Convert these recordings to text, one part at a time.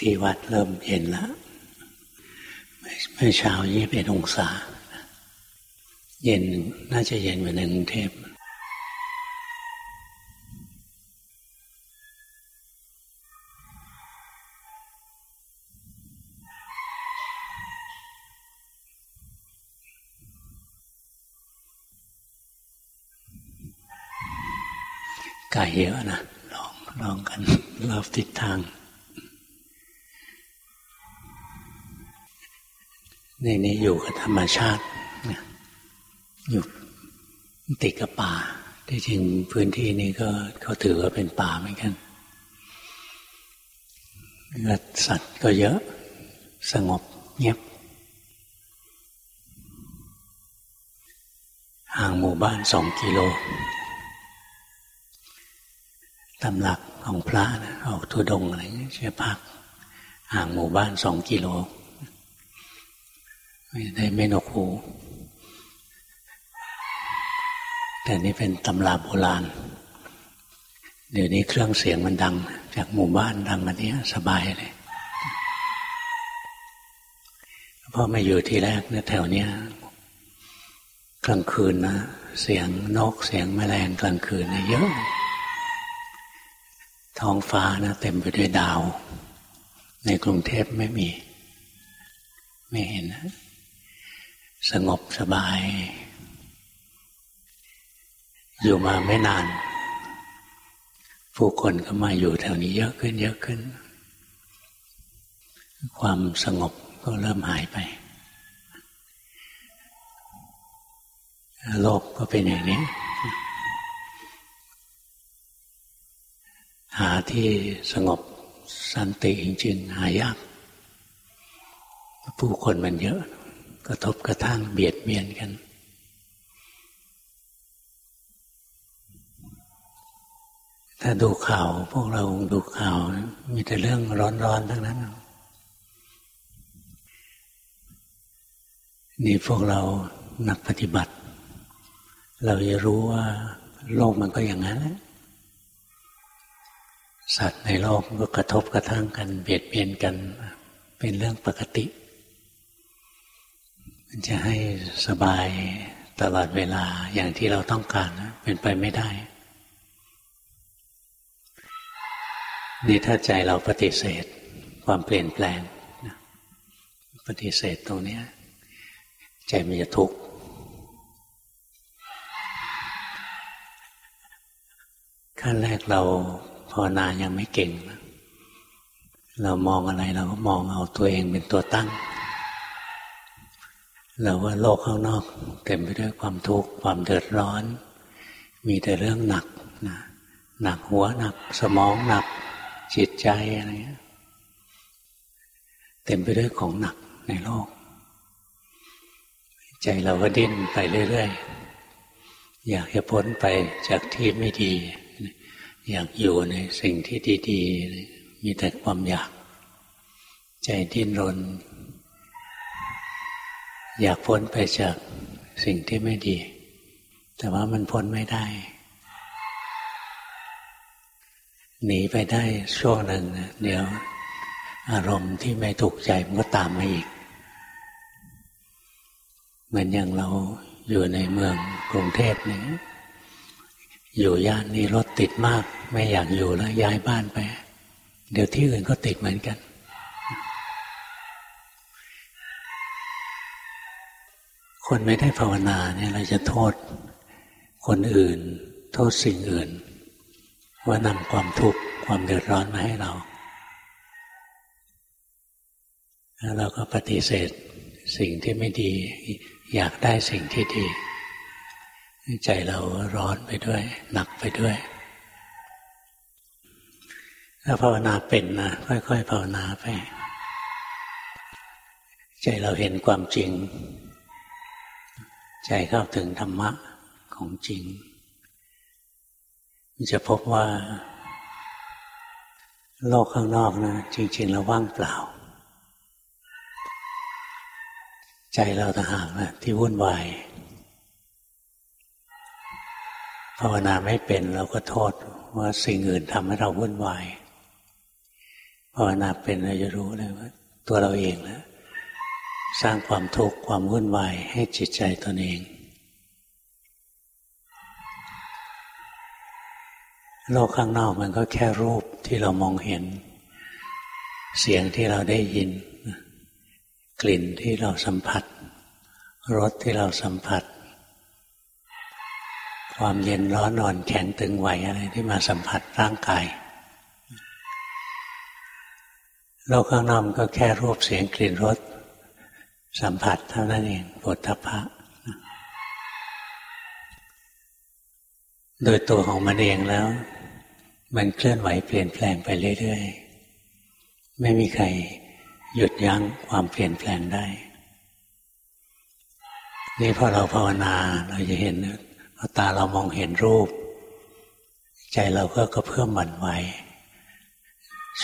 ที่วัดเริ่มเย็นแล้วเมื่อเช้ายี่สิบเอ็ดองศา เย็นน่าจะเย็นกว่าในกรุงเทพไก่เยอะนะลองลองกันรอบทิศทาง ในนี้อยู่กับธรรมชาติอยู่ติดกับป่าที่จริงพื้นที่นี้ก็เขาถือว่าเป็นป่าเหมือนกันสัตว์ก็เยอะสงบเงียบ ห่างหมู่บ้านสองกิโลตำหลักของพระนะออกทุดงอะไรเชื่อพัก ห่างหมู่บ้านสองกิโล ไม่ได้ไม่นกหู แต่นี่เป็นตำราโบราณ เดี๋ยวนี้เครื่องเสียงมันดัง จากหมู่บ้านดังมาเนี้ยสบายเลยพอมาอยู่ทีแรกเนี่ยแถวเนี้ยกลางคืนนะเสียงนกเสียงแมลงกลางคืนนะเยอะ ท้องฟ้านะเต็มไปด้วยดาว ในกรุงเทพไม่มี ไม่เห็นนะ สงบสบาย อยู่มาไม่นาน ผู้คนก็มาอยู่แถวนี้เยอะขึ้น เยอะขึ้น ความสงบก็เริ่มหายไป โลกก็เป็นอย่างนี้ หาที่สงบสันติจริงๆหายาก ผู้คนมันเยอะ ระทบกระทั่งเบียดเบียนกัน ถ้าดูข่าว พวกเราดูข่าวมีแต่เรื่องร้อนๆทั้งนั้น นี่พวกเรานักปฏิบัติ เราจะรู้ว่า โลกมันก็อย่างนั้นแหละสัตว์ในโลกก็กระทบกระทั่งกัน เบียดเบียนกัน เป็นเรื่องปกติ มันจะให้สบายตลอดเวลาอย่างที่เราต้องการนะเป็นไปไม่ได้ นี่ถ้าใจเราปฏิเสธความเปลี่ยนแปลงนะปฏิเสธตรงนี้ใจมันจะทุกข์ขั้นแรกเราภาวนายังไม่เก่ง เรามองอะไรเราก็มองเอาตัวเองเป็นตัวตั้ง เราว่าโลกข้างนอก เต็มไปด้วยความทุกข์ความเดือดร้อน มีแต่เรื่องหนักนะหนักหัวหนัก สมองหนัก จิตใจอะไรเงี้ยเต็มไปด้วยของหนักในโลก ใจเราก็ดิ้นไปเรื่อยๆอยากจะพ้นไปจากที่ไม่ดี อยากอยู่ในสิ่งที่ดีๆมีแต่ความอยาก ใจดิ้นรน อยากพ้นไปจากสิ่งที่ไม่ดี แต่ว่ามันพ้นไม่ได้ หนีไปได้ช่วงหนึ่งเดี๋ยว อารมณ์ที่ไม่ถูกใจมันก็ตามมาอีก เหมือนอย่างเราอยู่ในเมืองกรุงเทพนี่อยู่ย่านนี้รถติดมาก ไม่อยากอยู่แล้วย้ายบ้านไป เดี๋ยวที่อื่นก็ติดเหมือนกัน คนไม่ได้ภาวนาเนี่ยเราจะโทษคนอื่น โทษสิ่งอื่น ว่านำความทุกข์ความเดือดร้อนมาให้เราแล้วเราก็ปฏิเสธสิ่งที่ไม่ดี อยากได้สิ่งที่ดี ใจเราร้อนไปด้วย หนักไปด้วยถ้าภาวนาเป็นนะค่อยๆภาวนาไป ใจเราเห็นความจริง ใจเข้าถึงธรรมะของจริง จะพบว่า โลกข้างนอกนะจริง ๆ แล้วว่างเปล่า ใจเราต่างหากนะที่วุ่นวายภาวนาไม่เป็นเราก็โทษว่าสิ่งอื่นทำให้เราวุ่นวายภาวนาเป็นเราจะรู้เลยว่า ตัวเราเองแล้ว สร้างความทุกข์ความวุ่นวายให้จิตใจตนเอง โลกข้างนอกมันก็แค่รูปที่เรามองเห็น เสียงที่เราได้ยิน กลิ่นที่เราสัมผัสรสที่เราสัมผัส ความเย็นร้อนนอนแข็งตึงไหวอะไรที่มาสัมผัสร่างกายโลกข้างนอกก็แค่รูปเสียงกลิ่นรส สัมผัสเท่านั้นเองปุถะพะโดยตัวของมันเองแล้ว มันเคลื่อนไหวเปลี่ยนแปลงไปเรื่อยๆ ไม่มีใครหยุดยั้งความเปลี่ยนแปลงได้ นี่พอเราภาวนาเราจะเห็นตาเรามองเห็นรูป ใจเราก็กระเพื่อมหวั่นไหว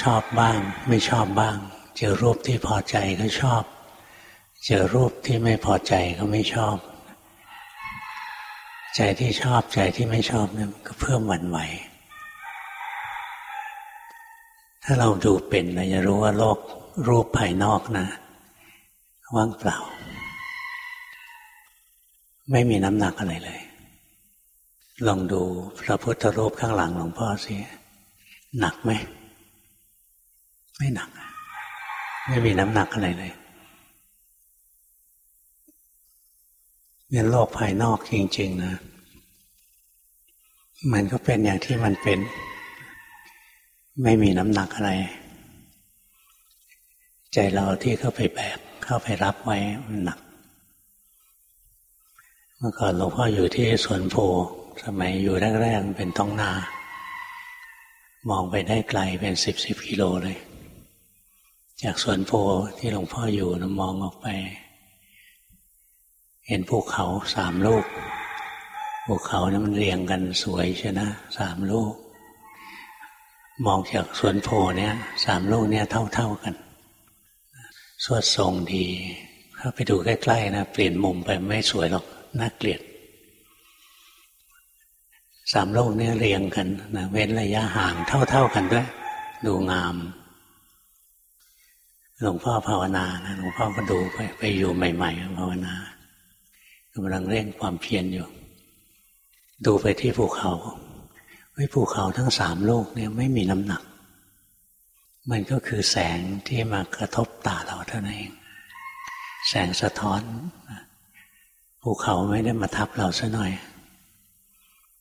ชอบบ้าง ไม่ชอบบ้าง เจอรูปที่พอใจก็ชอบ เจอรูปที่ไม่พอใจก็ไม่ชอบ ใจที่ชอบใจที่ไม่ชอบเนี่ยก็เพิ่มหวั่นไหว ถ้าเราดูเป็นเราจะรู้ว่าโลกรูปภายนอกนะว่างเปล่า ไม่มีน้ำหนักอะไรเลย ลองดูพระพุทธรูปข้างหลังหลวงพ่อสิหนักไหม ไม่หนัก ไม่มีน้ำหนักอะไรเลย เนี่ยโลกภายนอกจริง ๆ นะ มันก็เป็นอย่างที่มันเป็น ไม่มีน้ำหนักอะไร ใจเราที่เข้าไปแบกเข้าไปรับไว้มันหนัก เมื่อก่อนหลวงพ่ออยู่ที่สวนโพสมัยอยู่แรกๆเป็นท้องนา มองไปได้ไกลเป็นสิบสิบกิโลเลย จากสวนโพที่หลวงพ่ออยู่นะมองออกไป เห็นภูเขาสามลูกภูเขานะมันเรียงกันสวยใช่นะสามลูก มองจากสวนโพเนี่ยสามลูกเนี่ยเท่า ๆกัน สวดทรงดีเข้าไปดูใกล้ๆนะเปลี่ยนมุมไปไม่สวยหรอกน่าเกลียดสามลูกเนี่ยเรียงกันนะเว้นระยะห่างเท่า ๆกันด้วย ดูงาม หลวงพ่อภาวนานะหลวงพ่อก็ดูไปไปอยู่ใหม่ ๆ ภาวนา กำลังเร่งความเพียรอยู่ ดูไปที่ภูเขาไว้ภูเขาทั้งสามโลกเนี่ยไม่มีน้ำหนัก มันก็คือแสงที่มากระทบตาเราเท่านั้นเอง แสงสะท้อนภูเขาไม่ได้มาทับเราซะหน่อย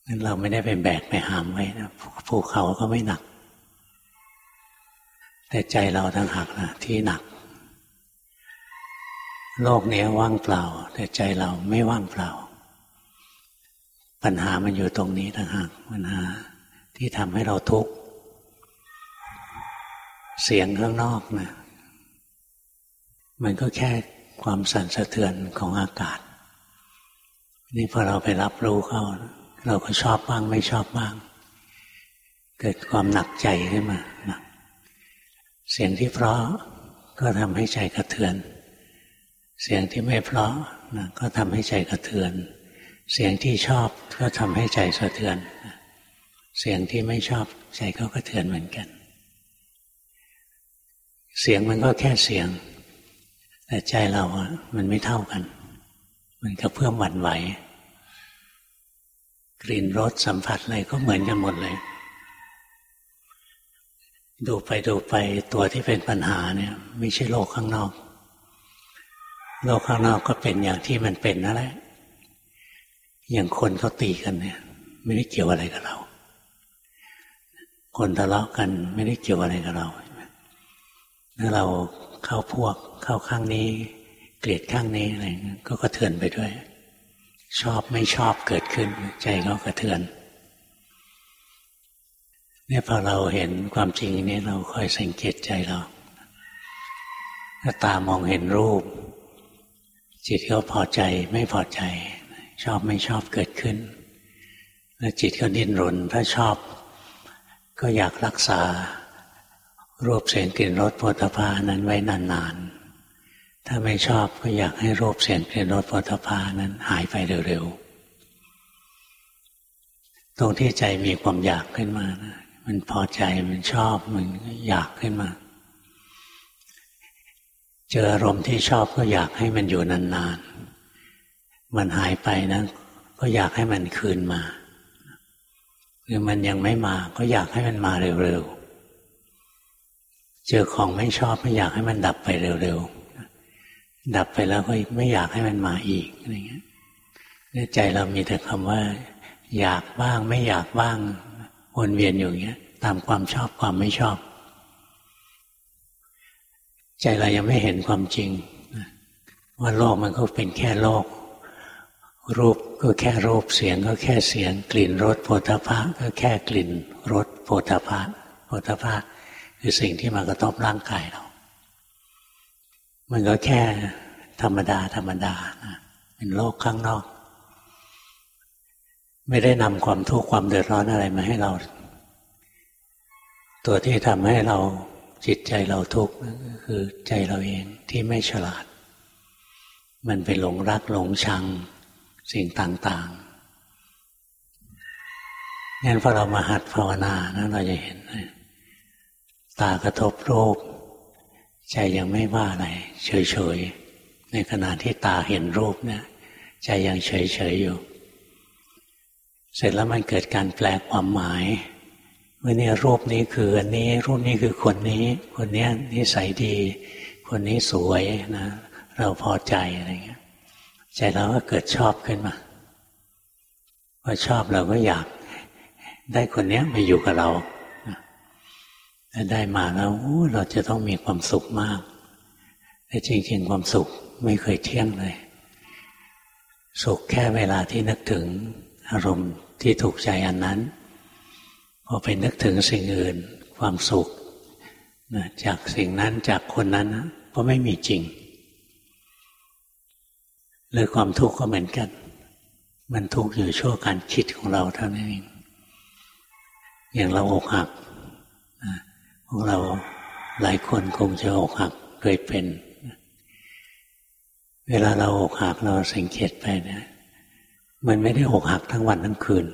นั้นเราไม่ได้ไปแบกไปหามไว้นะภูเขาก็ไม่หนัก แต่ใจเราทั้งหักนะที่หนัก โลกนี้ว่างเปล่า แต่ใจเราไม่ว่างเปล่า ปัญหามันอยู่ตรงนี้ทั้งหักปัญหาที่ทำให้เราทุกข์เสียงข้างนอกนะมันก็แค่ความสั่นสะเทือนของอากาศ นี่พอเราไปรับรู้เข้า เราก็ชอบบ้างไม่ชอบบ้าง เกิดความหนักใจขึ้นมาหนักเสียงที่เพราะก็ทำให้ใจกระเทือน เสียงที่ไม่เพราะนะก็ทำให้ใจกระเทือน เสียงที่ชอบก็ทำให้ใจสะเทือนเสียงที่ไม่ชอบใจก็กระเทือนเหมือนกัน เสียงมันก็แค่เสียง แต่ใจเราอะมันไม่เท่ากัน มันก็เพื่อมหวั่นไหว กลิ่นรสสัมผัสอะไรก็เหมือนกันหมดเลย ดูไปดูไปตัวที่เป็นปัญหาเนี่ย ไม่ใช่โลกข้างนอก โลกข้างนอกก็เป็นอย่างที่มันเป็นนั่นแหละ อย่างคนเขาตีกันเนี่ย ไม่ได้เกี่ยวอะไรกับเรา คนทะเลาะกันไม่ได้เกี่ยวอะไรกับเราถ้าเราเข้าพวกเข้าข้างนี้ เกลียดข้างนี้อะไรก็กระเทือนไปด้วย ชอบไม่ชอบเกิดขึ้น ใจก็กระเทือนเนี่ยพอเราเห็นความจริงนี้เราคอยสังเกตใจเราถ้าตามองเห็นรูป จิตก็พอใจไม่พอใจ ชอบไม่ชอบเกิดขึ้น แล้วจิตก็ดิ้นรนถ้าชอบ ก็อยากรักษา รูปเสียงกลิ่นรสโผฏฐานั้นไว้นานๆ ถ้าไม่ชอบก็อยากให้รูปเสียงกลิ่นรสโผฏฐานั้นหายไปเร็วๆ ตรงที่ใจมีความอยากขึ้นมานะมันพอใจมันชอบมันอยากขึ้นมา เจออารมณ์ที่ชอบก็อยากให้มันอยู่นานๆ มันหายไปนะก็อยากให้มันคืนมาหรือมันยังไม่มา ก็อยากให้มันมาเร็วๆ เจอของไม่ชอบไม่อยากให้มันดับไปเร็วๆ ดับไปแล้วก็ไม่อยากให้มันมาอีกอะไรเงี้ยใจเรามีแต่คำว่า อยากบ้างไม่อยากบ้างวนเวียนอยู่อย่างเงี้ย ตามความชอบความไม่ชอบ ใจเรายังไม่เห็นความจริงว่าโลกมันก็เป็นแค่โลก รูปก็แค่รูปเสียงก็แค่เสียง กลิ่นรสโผฏฐะก็แค่กลิ่นรสโผฏฐะโผฏฐะคือสิ่งที่มากระทบร่างกายเรา มันก็แค่ธรรมดาธรรมดานะเป็นโลกข้างนอก ไม่ได้นำความทุกข์ความเดือดร้อนอะไรมาให้เรา ตัวที่ทำให้เรา จิตใจเราทุกข์คือใจเราเองที่ไม่ฉลาด มันไปหลงรักหลงชังสิ่งต่างๆงั้นพอเรามาหัดภาวนานะเราจะเห็น ตากระทบรูป ใจยังไม่ว่าอะไรเฉยๆ ในขณะที่ตาเห็นรูปเนี่ย ใจยังเฉยๆอยู่ เสร็จแล้วมันเกิดการแปลความหมาย ว่าเนี่ยรูปนี้คืออันนี้ รูปนี้คือคนนี้ คนนี้นิสัยดี คนนี้สวยนะ เราพอใจอะไรเงี้ย ใจเราก็เกิดชอบขึ้นมาพอชอบเราก็อยากได้คนนี้มาอยู่กับเราถ้าได้มาแล้วเราจะต้องมีความสุขมาก แต่จริงๆ ความสุขไม่เคยเที่ยงเลย สุขแค่เวลาที่นึกถึงอารมณ์ที่ถูกใจอันนั้น พอไปนึกถึงสิ่งอื่น ความสุขจากสิ่งนั้นจากคนนั้นก็ไม่มีจริงหรือความทุกข์ก็เหมือนกัน มันทุกข์อยู่ชั่วการคิดของเราเท่านั้นเองอย่างเราอกหักพวกเราหลายคนคงจะอกหักเคยเป็น เวลาเราอกหักเราสังเกตไปเนี่ยมันไม่ได้อกหักทั้งวันทั้งคืน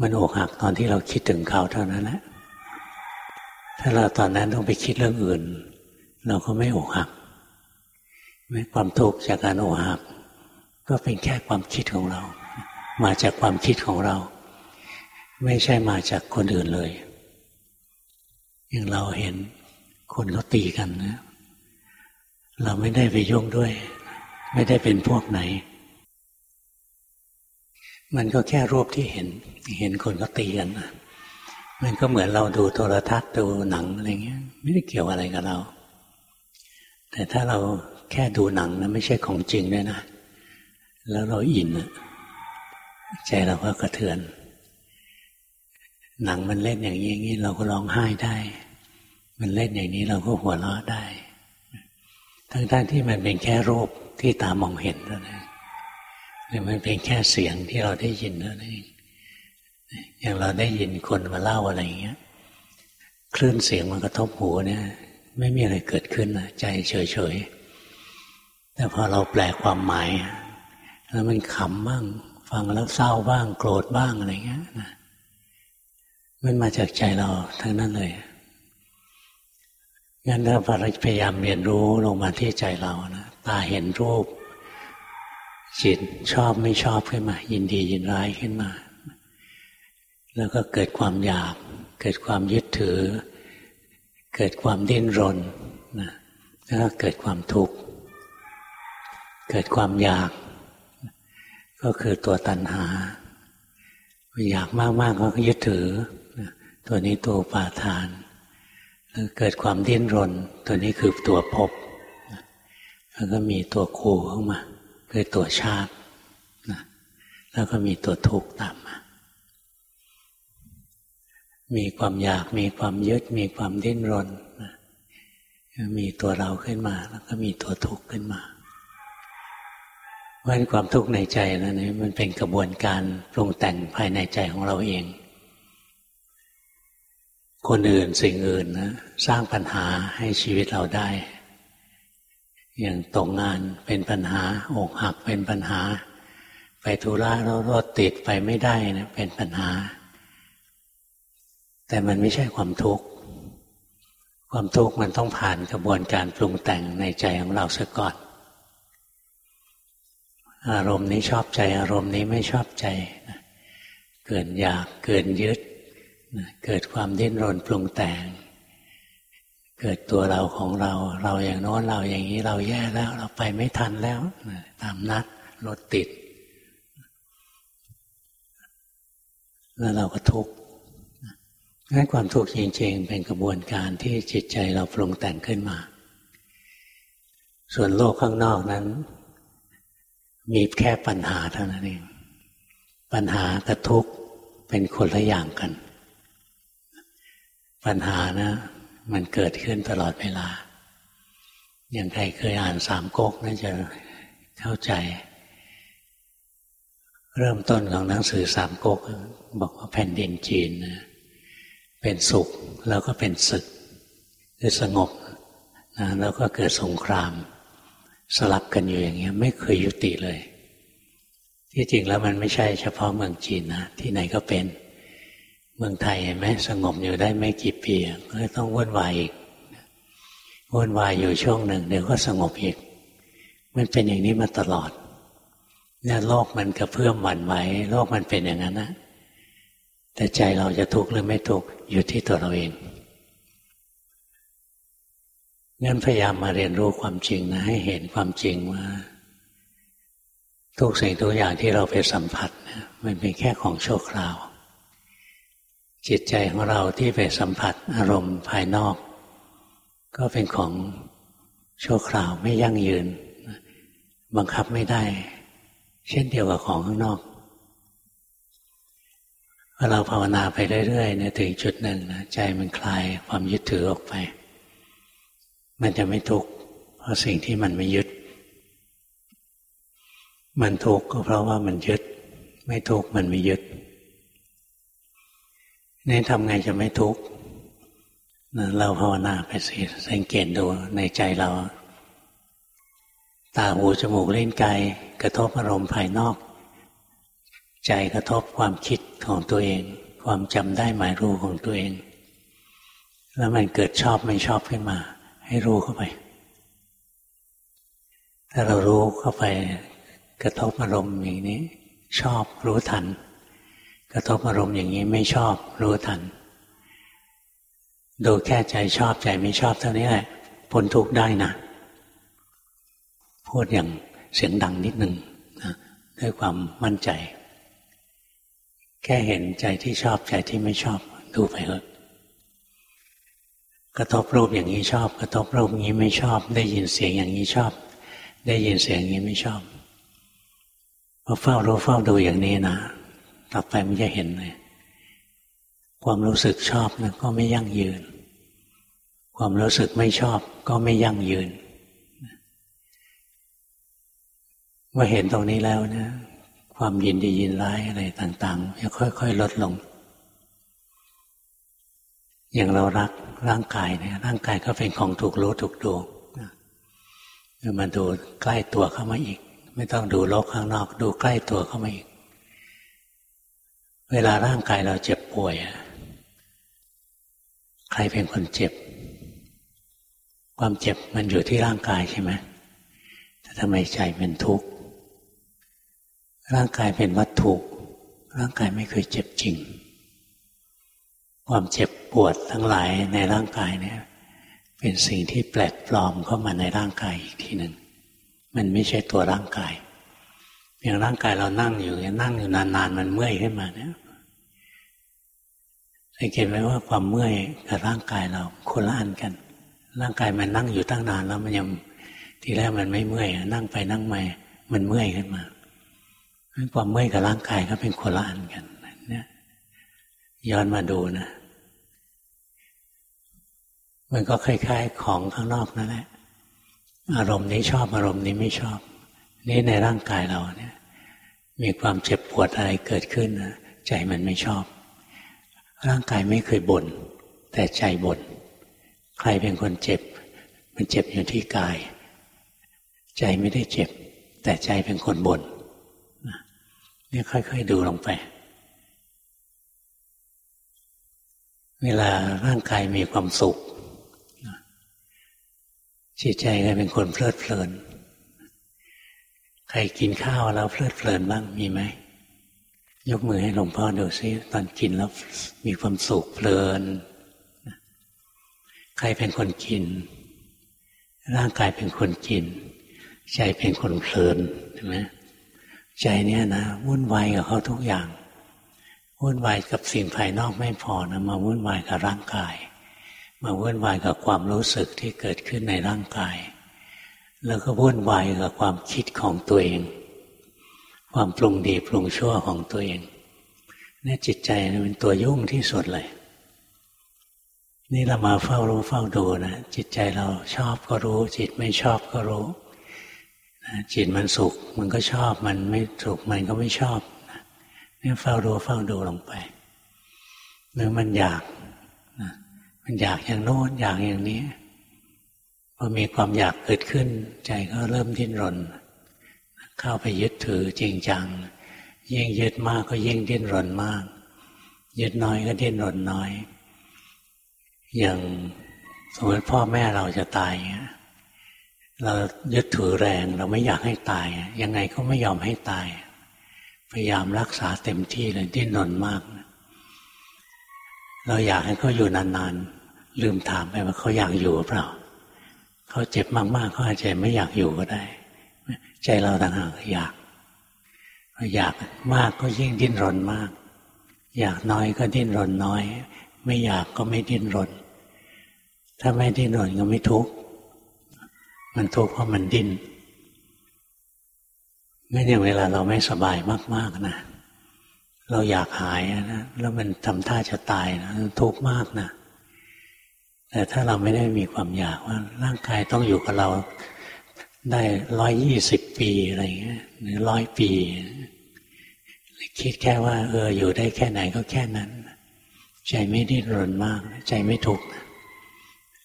มันอกหักตอนที่เราคิดถึงเขาเท่านั้นแหละถ้าเราตอนนั้นต้องไปคิดเรื่องอื่น เราก็ไม่อกหักไม่ความทุกข์จากการอกหัก ก็เป็นแค่ความคิดของเรา มาจากความคิดของเรา ไม่ใช่มาจากคนอื่นเลย อย่างเราเห็นคนเขาตีกันนะเราไม่ได้ไปยุ่งด้วย ไม่ได้เป็นพวกไหน มันก็แค่รูปที่เห็น เห็นคนก็ตีกันมันก็เหมือนเราดูโทรทัศน์ดูหนังอะไรเงี้ย ไม่ได้เกี่ยวอะไรกับเรา แต่ถ้าเราแค่ดูหนังนะไม่ใช่ของจริงด้วยนะ แล้วเราอินใจเราก็กระเทือน หนังมันเล่นอย่างนี้อย่างนี้เราก็ร้องไห้ได้ มันเล่นอย่างนี้เราก็หัวเราะได้ ทั้งๆที่มันเป็นแค่รูปที่ตามองเห็นเท่านั้น หรือมันเป็นแค่เสียงที่เราได้ยินเท่านั้นเองอย่างเราได้ยินคนมาเล่าอะไรอย่างเงี้ยคลื่นเสียงมันกระทบหูเนี่ย ไม่มีอะไรเกิดขึ้นนะใจเฉยๆแต่พอเราแปลความหมาย แล้วมันขำบ้าง ฟังแล้วเศร้าบ้าง โกรธบ้างอะไรเงี้ยนะมันมาจากใจเราทั้งนั้นเลยงั้นถ้าพยายามเรียนรู้ลงมาที่ใจเรานะตาเห็นรูป จิตชอบไม่ชอบขึ้นมา ยินดียินร้ายขึ้นมา แล้วก็เกิดความอยาก เกิดความยึดถือ เกิดความดิ้นรนนะแล้วก็เกิดความทุกข์เกิดความอยาก ก็คือตัวตัณหา อยากมากๆก็ยึดถือ ตัวนี้ตัวปาทานเกิดความดิ้นรน ตัวนี้คือตัวภพแล้วก็มีตัวคูเข้ามา คือตัวชาตินะแล้วก็มีตัวทุกข์ตามมา มีความอยาก มีความยึด มีความดิ้นรนนะมีตัวเราขึ้นมา แล้วก็มีตัวทุกข์ขึ้นมาเพราะความทุกข์ในใจนะนี่มันเป็นกระบวนการปรุงแต่งภายในใจของเราเอง คนอื่นสิ่งอื่นนะสร้างปัญหาให้ชีวิตเราได้ อย่างตกงานเป็นปัญหาอกหักเป็นปัญหา ไปธุระแล้วรถติดไปไม่ได้นะเป็นปัญหา แต่มันไม่ใช่ความทุกข์ความทุกข์มันต้องผ่านกระบวนการปรุงแต่งในใจของเราซะก่อน อารมณ์นี้ชอบใจ อารมณ์นี้ไม่ชอบใจเกิดอยากเกิดยึดเกิดความดิ้นรนปรุงแต่ง เกิดตัวเราของเรา เราอย่างโน้นเราอย่างนี้เราแย่แล้ว เราไปไม่ทันแล้วตามนัดรถติด แล้วเราก็ทุกข์งั้นความทุกข์จริงๆ เป็นกระบวนการที่จิตใจเราปรุงแต่งขึ้นมา ส่วนโลกข้างนอกนั้น มีแค่ปัญหาเท่านั้นเอง ปัญหากับทุกข์เป็นคนละอย่างกัน ปัญหานะ มันเกิดขึ้นตลอดเวลา อย่างใครเคยอ่านสามก๊กน่าจะเข้าใจ เริ่มต้นของหนังสือสามก๊กบอกว่าแผ่นดินจีนนะเป็นสุขแล้วก็เป็นศึก คือสงบนะแล้วก็เกิดสงคราม สลับกันอยู่อย่างเงี้ย ไม่เคยยุติเลย ที่จริงแล้วมันไม่ใช่เฉพาะเมืองจีนนะที่ไหนก็เป็น เมืองไทยเห็นไหมสงบอยู่ได้ไม่กี่ปีก็ต้องวุ่นวายอีกวุ่นวายอยู่ช่วงหนึ่งเดี๋ยวก็สงบอีก มันเป็นอย่างนี้มาตลอดเนี่ยโลกมันกระเพื่อมหวั่นไหวโลกมันเป็นอย่างนั้นนะแต่ใจเราจะทุกข์หรือไม่ทุกข์อยู่ที่ตัวเราเองงั้นพยายามมาเรียนรู้ความจริงนะ ให้เห็นความจริงว่า ทุกสิ่งทุกอย่างที่เราไปสัมผัสนะมันเป็นแค่ของชั่วคราว จิตใจของเราที่ไปสัมผัสอารมณ์ภายนอก ก็เป็นของชั่วคราวไม่ยั่งยืน บังคับไม่ได้ เช่นเดียวกับของข้างนอกพอเราภาวนาไปเรื่อยๆเนี่ยถึงจุดหนึ่งนะใจมันคลายความยึดถือออกไป มันจะไม่ทุกข์เพราะสิ่งที่มันไม่ยึด มันทุกข์ก็เพราะว่ามันยึด ไม่ทุกข์มันไม่ยึด นี่ทำไงจะไม่ทุกข์เราภาวนาไปสิสังเกตดูในใจเรา ตาหูจมูกเล่นกายกระทบอารมณ์ภายนอก ใจกระทบความคิดของตัวเอง ความจำได้หมายรู้ของตัวเอง แล้วมันเกิดชอบไม่ชอบขึ้นมา ให้รู้เข้าไป ถ้าเรารู้เข้าไป กระทบอารมณ์อย่างนี้ ชอบรู้ทัน ระทบอารมณ์อย่างนี้ไม่ชอบ รู้ทัน ดูแค่ใจชอบใจไม่ชอบเท่านี้แหละพ้นทุกข์ได้นะพูดอย่างเสียงดังนิดหนึ่งนะด้วยความมั่นใจ แค่เห็นใจที่ชอบใจที่ไม่ชอบ ดูไปเถอะกระทบรูปอย่างนี้ชอบ กระทบรูปนี้ไม่ชอบ ได้ยินเสียงอย่างนี้ชอบ ได้ยินเสียงอย่างนี้ไม่ชอบพอเฝ้ารู้เฝ้าดูอย่างนี้นะ ต่อไปมันจะเห็นเลยความรู้สึกชอบนะก็ไม่ยั่งยืน ความรู้สึกไม่ชอบก็ไม่ยั่งยืนเมื่อเห็นตรงนี้แล้วนะ ความยินดียินร้ายอะไรต่างๆจะค่อย ๆ ลดลง อย่างเรารักร่างกายเนี่ย ร่างกายก็เป็นของถูกรู้ถูกดูมาดูใกล้ตัวเข้ามาอีก ไม่ต้องดูโลกข้างนอก ดูใกล้ตัวเข้ามาอีก เวลาร่างกายเราเจ็บป่วยใครเป็นคนเจ็บ ความเจ็บมันอยู่ที่ร่างกายใช่ไหมแต่ทำไมใจเป็นทุกข์ร่างกายเป็นวัตถุร่างกายไม่เคยเจ็บจริง ความเจ็บปวดทั้งหลายในร่างกายเนี่ย เป็นสิ่งที่แปลกปลอมเข้ามาในร่างกายอีกทีหนึ่งมันไม่ใช่ตัวร่างกาย อย่างร่างกายเรานั่งอยู่นั่งอยู่นานๆ มันเมื่อยขึ้นมาเนี่ยสังเกตไหมว่าความเมื่อยกับร่างกายเราคนละอันกัน ร่างกายมันนั่งอยู่ตั้งนานแล้วมันยังทีแรกมันไม่เมื่อยนั่งไปนั่งมามันเมื่อยขึ้นมาความเมื่อยกับร่างกายก็เป็นคนละอันกันเนี่ยย้อนมาดูนะมันก็คล้ายๆของข้างนอกนั่นแหละอารมณ์นี้ชอบอารมณ์นี้ไม่ชอบ นี่ในร่างกายเราเนี่ย มีความเจ็บปวดอะไรเกิดขึ้นนะใจมันไม่ชอบ ร่างกายไม่เคยบน่นแต่ใจบน่นใครเป็นคนเจ็บ มันเจ็บอยู่ที่กาย ใจไม่ได้เจ็บ แต่ใจเป็นคนบน่นนี่ค่อย ๆ ดูลงไป เวลาร่างกายมีความสุขจิตใจก็เป็นคนเพลิดเพลิน ใครกินข้าวแล้วเพลิดเพลินบ้างมีไหมยกมือให้หลวงพ่อดูซิตอนกินแล้วมีความสุขเพลิน ใครเป็นคนกิน ร่างกายเป็นคนกิน ใจเป็นคนเพลินใช่ไหมใจเนี้ยนะวุ่นวายกับเขาทุกอย่างวุ่นวายกับสิ่งภายนอกไม่พอนะมาวุ่นวายกับร่างกาย มาวุ่นวายกับความรู้สึกที่เกิดขึ้นในร่างกาย แล้วก็วุ่นวายกับความคิดของตัวเอง ความปรุงดีปรุงชั่วของตัวเองนี่จิตใจเป็นตัวยุ่งที่สุดเลย นี่เรามาเฝ้ารู้เฝ้าดูนะจิตใจเราชอบก็รู้ จิตไม่ชอบก็รู้จิตมันสุข มันก็ชอบ มันไม่สุขมันก็ไม่ชอบนี่เฝ้าดูเฝ้าดูลงไปหรือมันอยากมันอยากอย่างโน้นอยากอย่างนี้ พอมีความอยากเกิดขึ้น ใจก็เริ่มดิ้นรน เข้าไปยึดถือจริงจัง ยิ่งยึดมากก็ยิ่งดิ้นรนมาก ยึดน้อยก็ดิ้นรนน้อย อย่างสมมติพ่อแม่เราจะตายเรายึดถือแรงเราไม่อยากให้ตาย ยังไงก็ไม่ยอมให้ตาย พยายามรักษาเต็มที่เลยดิ้นรนมาก เราอยากให้เขาอยู่นานๆลืมถามไปว่าเขาอยากอยู่เปล่า เขาเจ็บมากๆเขาอาจจะไม่อยากอยู่ก็ได้ ใจเราต่างหากอยาก อยากมากก็ยิ่งดิ้นรนมาก อยากน้อยก็ดิ้นรนน้อย ไม่อยากก็ไม่ดิ้นรน ถ้าไม่ดิ้นรนก็ไม่ทุกข์มันทุกข์เพราะมันดิ้นงั้นอย่างเวลาเราไม่สบายมาก ๆนะเราอยากหายนะแล้วมันทำท่าจะตายนะทุกข์มากนะ แต่ถ้าเราไม่ได้มีความอยากว่าร่างกายต้องอยู่กับเราได้ร้อยยี่สิบปีอะไรเงี้ยหรือร้อยปีคิดแค่ว่า เออ อยู่ได้แค่ไหนก็แค่นั้น ใจไม่ดิ้นรนมาก ใจไม่ทุกข์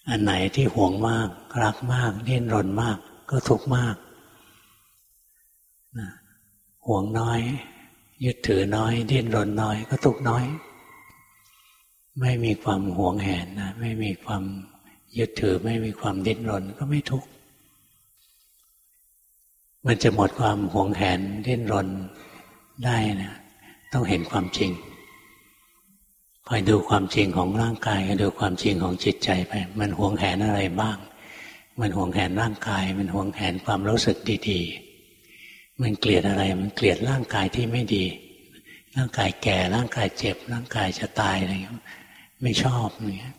อันไหนที่หวงมาก รักมากดิ้นรนมาก ก็ทุกข์มากหวงน้อย ยึดถือน้อย ดิ้นรนน้อย ก็ทุกน้อย ไม่มีความหวงแหนนะไม่มีความยึดถือไม่มีความดิ้นรนก็ไม่ทุกข์มันจะหมดความหวงแหนดิ้นรนได้นะต้องเห็นความจริงคอยดูความจริงของร่างกายดูความจริงของจิตใจไป มันหวงแหนอะไรบ้าง มันหวงแหนร่างกาย มันหวงแหนความรู้สึกดีๆ มันเกลียดอะไร มันเกลียดร่างกายที่ไม่ดี ร่างกายแก่ร่างกายเจ็บ ร่างกายจะตายอะไรอย่างนี้ ไม่ชอบเงี้ย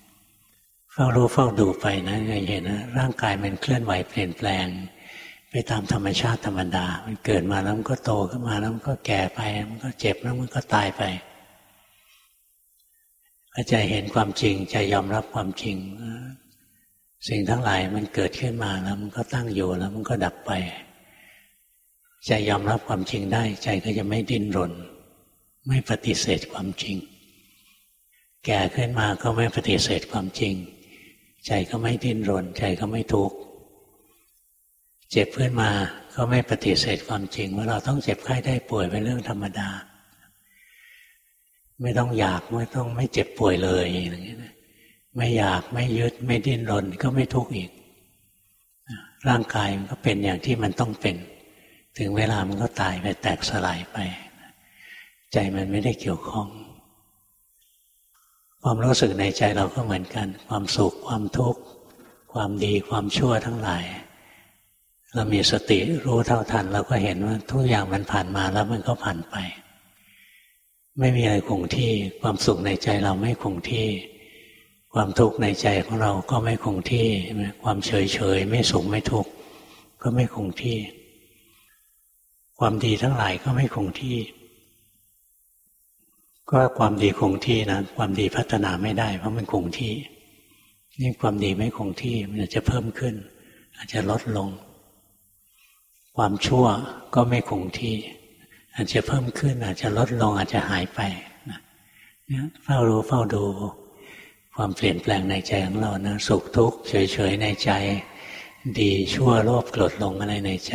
เฝ้ารู้เฝ้าดูไปนะจะเห็นนะร่างกายมันเคลื่อนไหวเปลี่ยนแปลง ไปตามธรรมชาติธรรมดา มันเกิดมาแล้วมันก็โตขึ้นมาแล้วมันก็แก่ไป มันก็เจ็บแล้วมันก็ตายไปใจเห็นความจริงใจยอมรับความจริง สิ่งทั้งหลายมันเกิดขึ้นมาแล้วมันก็ตั้งอยู่แล้วมันก็ดับไปใจยอมรับความจริงได้ ใจก็จะไม่ดิ้นรน ไม่ปฏิเสธความจริง แก่ขึ้นมาก็ไม่ปฏิเสธความจริง ใจก็ไม่ดิ้นรน ใจก็ไม่ทุกข์เจ็บขึ้นมาก็ไม่ปฏิเสธความจริง ว่าเราต้องเจ็บไข้ได้ป่วยเป็นเรื่องธรรมดา ไม่ต้องอยากไม่ต้องไม่เจ็บป่วยเลยอย่างนี้นะไม่อยากไม่ยึดไม่ดิ้นรนก็ไม่ทุกข์อีก ร่างกายมันก็เป็นอย่างที่มันต้องเป็น ถึงเวลามันก็ตายไปแตกสลายไป ใจมันไม่ได้เกี่ยวข้อง ความรู้สึกในใจเราก็เหมือนกัน ความสุขความทุกข์ความดีความชั่วทั้งหลาย เรามีสติรู้เท่าทัน เราก็เห็นว่าทุกอย่างมันผ่านมาแล้วมันก็ผ่านไป ไม่มีอะไรคงที่ ความสุขในใจเราไม่คงที่ ความทุกข์ในใจของเราก็ไม่คงที่ ความเฉยเฉยไม่สุขไม่ทุกข์ก็ไม่คงที่ ความดีทั้งหลายก็ไม่คงที่ ก็ความดีคงที่นะความดีพัฒนาไม่ได้ เพราะมันคงที่นี่ความดีไม่คงที่มันจจะเพิ่มขึ้น อาจจะลดลง ความชั่วก็ไม่คงที่ อาจจะเพิ่มขึ้น อาจจะลดลงอาจจะหายไปนะเฝ้ารู้เฝ้าดู ความเปลี่ยนแปลงในใจของเรานะสุขทุกข์เฉยๆในใจ ดีชั่วโลภโกรธลงอะไรในใจ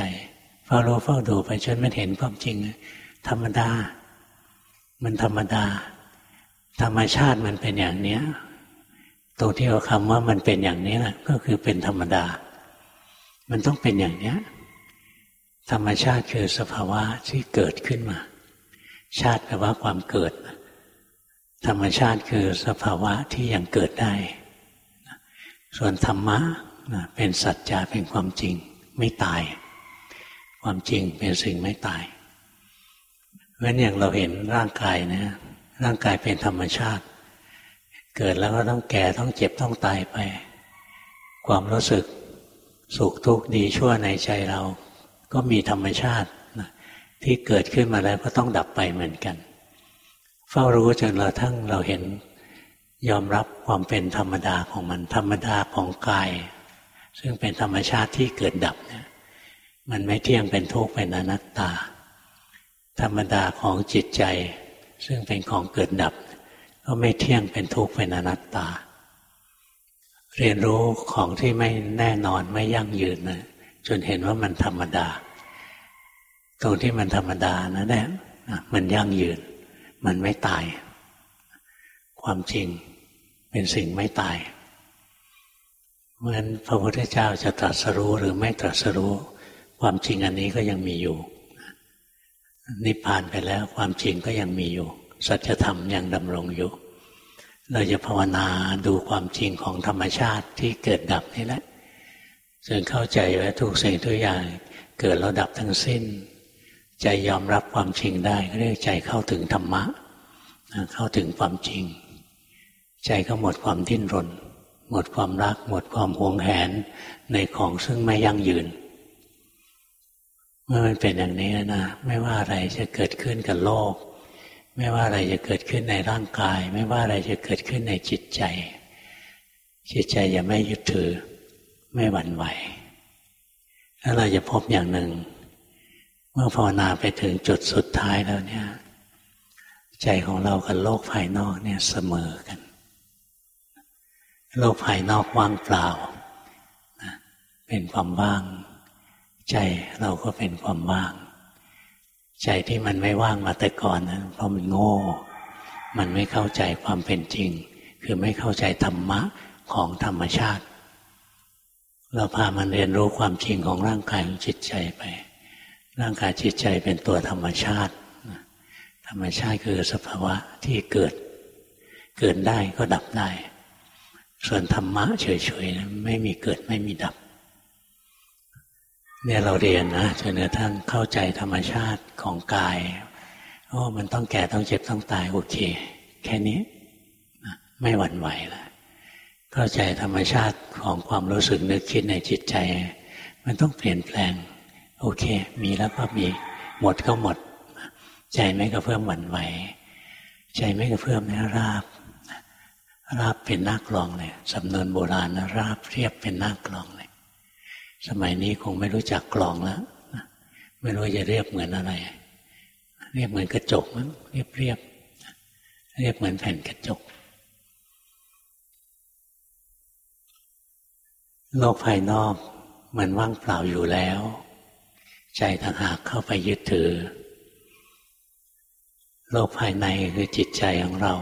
เฝ้ารู้เฝ้าดูไปจนมันเห็นความจริงธรรมดา มันธรรมดา ธรรมชาติมันเป็นอย่างเนี้ยตรงที่เราคำว่ามันเป็นอย่างนี้แหละก็คือเป็นธรรมดา มันต้องเป็นอย่างนี้ธรรมชาติคือสภาวะที่เกิดขึ้นมา ชาติแปลว่าความเกิด ธรรมชาติคือสภาวะที่ยังเกิดได้ ส่วนธรรมะเป็นสัจจะเป็นความจริงไม่ตาย ความจริงเป็นสิ่งไม่ตาย เพราะนอย่างเราเห็นร่างกายนะร่างกายเป็นธรรมชาติ เกิดแล้วก็ต้องแก่ต้องเจ็บต้องตายไป ความรู้สึกสุขทุกข์ดีชั่วในใจเรา ก็มีธรรมชาตินะที่เกิดขึ้นมาแล้วก็ต้องดับไปเหมือนกัน เฝ้ารู้จนเราทั้งเราเห็นยอมรับความเป็นธรรมดาของมันธรรมดาของกาย ซึ่งเป็นธรรมชาติที่เกิดดับเนี่ยมันไม่เที่ยงเป็นทุกข์เป็นอนัตตา ธรรมดาของจิตใจ ซึ่งเป็นของเกิดดับ ก็ไม่เที่ยงเป็นทุกข์เป็นอนัตตา เรียนรู้ของที่ไม่แน่นอนไม่ยั่งยืนนะจนเห็นว่ามันธรรมดา ตรงที่มันธรรมดานะแน่มันยั่งยืน มันไม่ตาย ความจริงเป็นสิ่งไม่ตายเพราะฉะนั้นพระพุทธเจ้าจะตรัสรู้หรือไม่ตรัสรู้ ความจริงอันนี้ก็ยังมีอยู่ นิพพานไปแล้วความจริงก็ยังมีอยู่ สัจธรรมยังดำรงอยู่ เราจะภาวนาดูความจริงของธรรมชาติที่เกิดดับนี่แหละจนเข้าใจว่าทุกสิ่งทุกอย่างเกิดแล้วดับทั้งสิ้น ใจยอมรับความจริงได้ก็เรียกใจเข้าถึงธรรมะ เข้าถึงความจริง ใจก็หมดความดิ้นรน หมดความรัก หมดความหวงแหนในของซึ่งไม่ยั่งยืน เมื่อมันเป็นอย่างนี้นะไม่ว่าอะไรจะเกิดขึ้นกับโลก ไม่ว่าอะไรจะเกิดขึ้นในร่างกาย ไม่ว่าอะไรจะเกิดขึ้นในจิตใจ จิตใจอย่าไม่ยึดถือ ไม่หวั่นไหวแล้วเราจะพบอย่างหนึ่ง เมื่อภาวนาไปถึงจุดสุดท้ายแล้วเนี่ย ใจของเรากับโลกภายนอกเนี่ยเสมอกัน โลกภายนอกว่างเปล่าเป็นความว่าง ใจเราก็เป็นความว่าง ใจที่มันไม่ว่างมาแต่ก่อนนะเพราะมันโง่ มันไม่เข้าใจความเป็นจริง คือไม่เข้าใจธรรมะของธรรมชาติ เราพามันเรียนรู้ความจริงของร่างกายของจิตใจไป ร่างกายจิตใจเป็นตัวธรรมชาติ ธรรมชาติคือสภาวะที่เกิด เกิดได้ก็ดับได้ ส่วนธรรมะเฉยๆไม่มีเกิดไม่มีดับ เนี่ยเราเรียนนะจนกระทั่งเข้าใจธรรมชาติของกายโอ้มันต้องแก่ต้องเจ็บต้องตายโอเค แค่นี้ไม่หวั่นไหวแล้วเข้าใจธรรมชาติของความรู้สึกนึกคิดในจิตใจ มันต้องเปลี่ยนแปลง โอเค มีแล้วก็มี หมดก็หมด ใจไม่กระเพื่อมหวั่นไหว ใจไม่กระเพื่อมนะราบ ราบเป็นหน้ากลองเลยสำนวนโบราณนะราบเรียบเป็นหน้ากลอง สมัยนี้คงไม่รู้จักกลองแล้วไม่รู้จะเรียบเหมือนอะไร เรียบเหมือนกระจกมั้งเรียบเรียบเรียบเหมือนแผ่นกระจก โลกภายนอกมันว่างเปล่าอยู่แล้ว ใจต่างหากเข้าไปยึดถือ โลกภายในคือจิตใจของเรา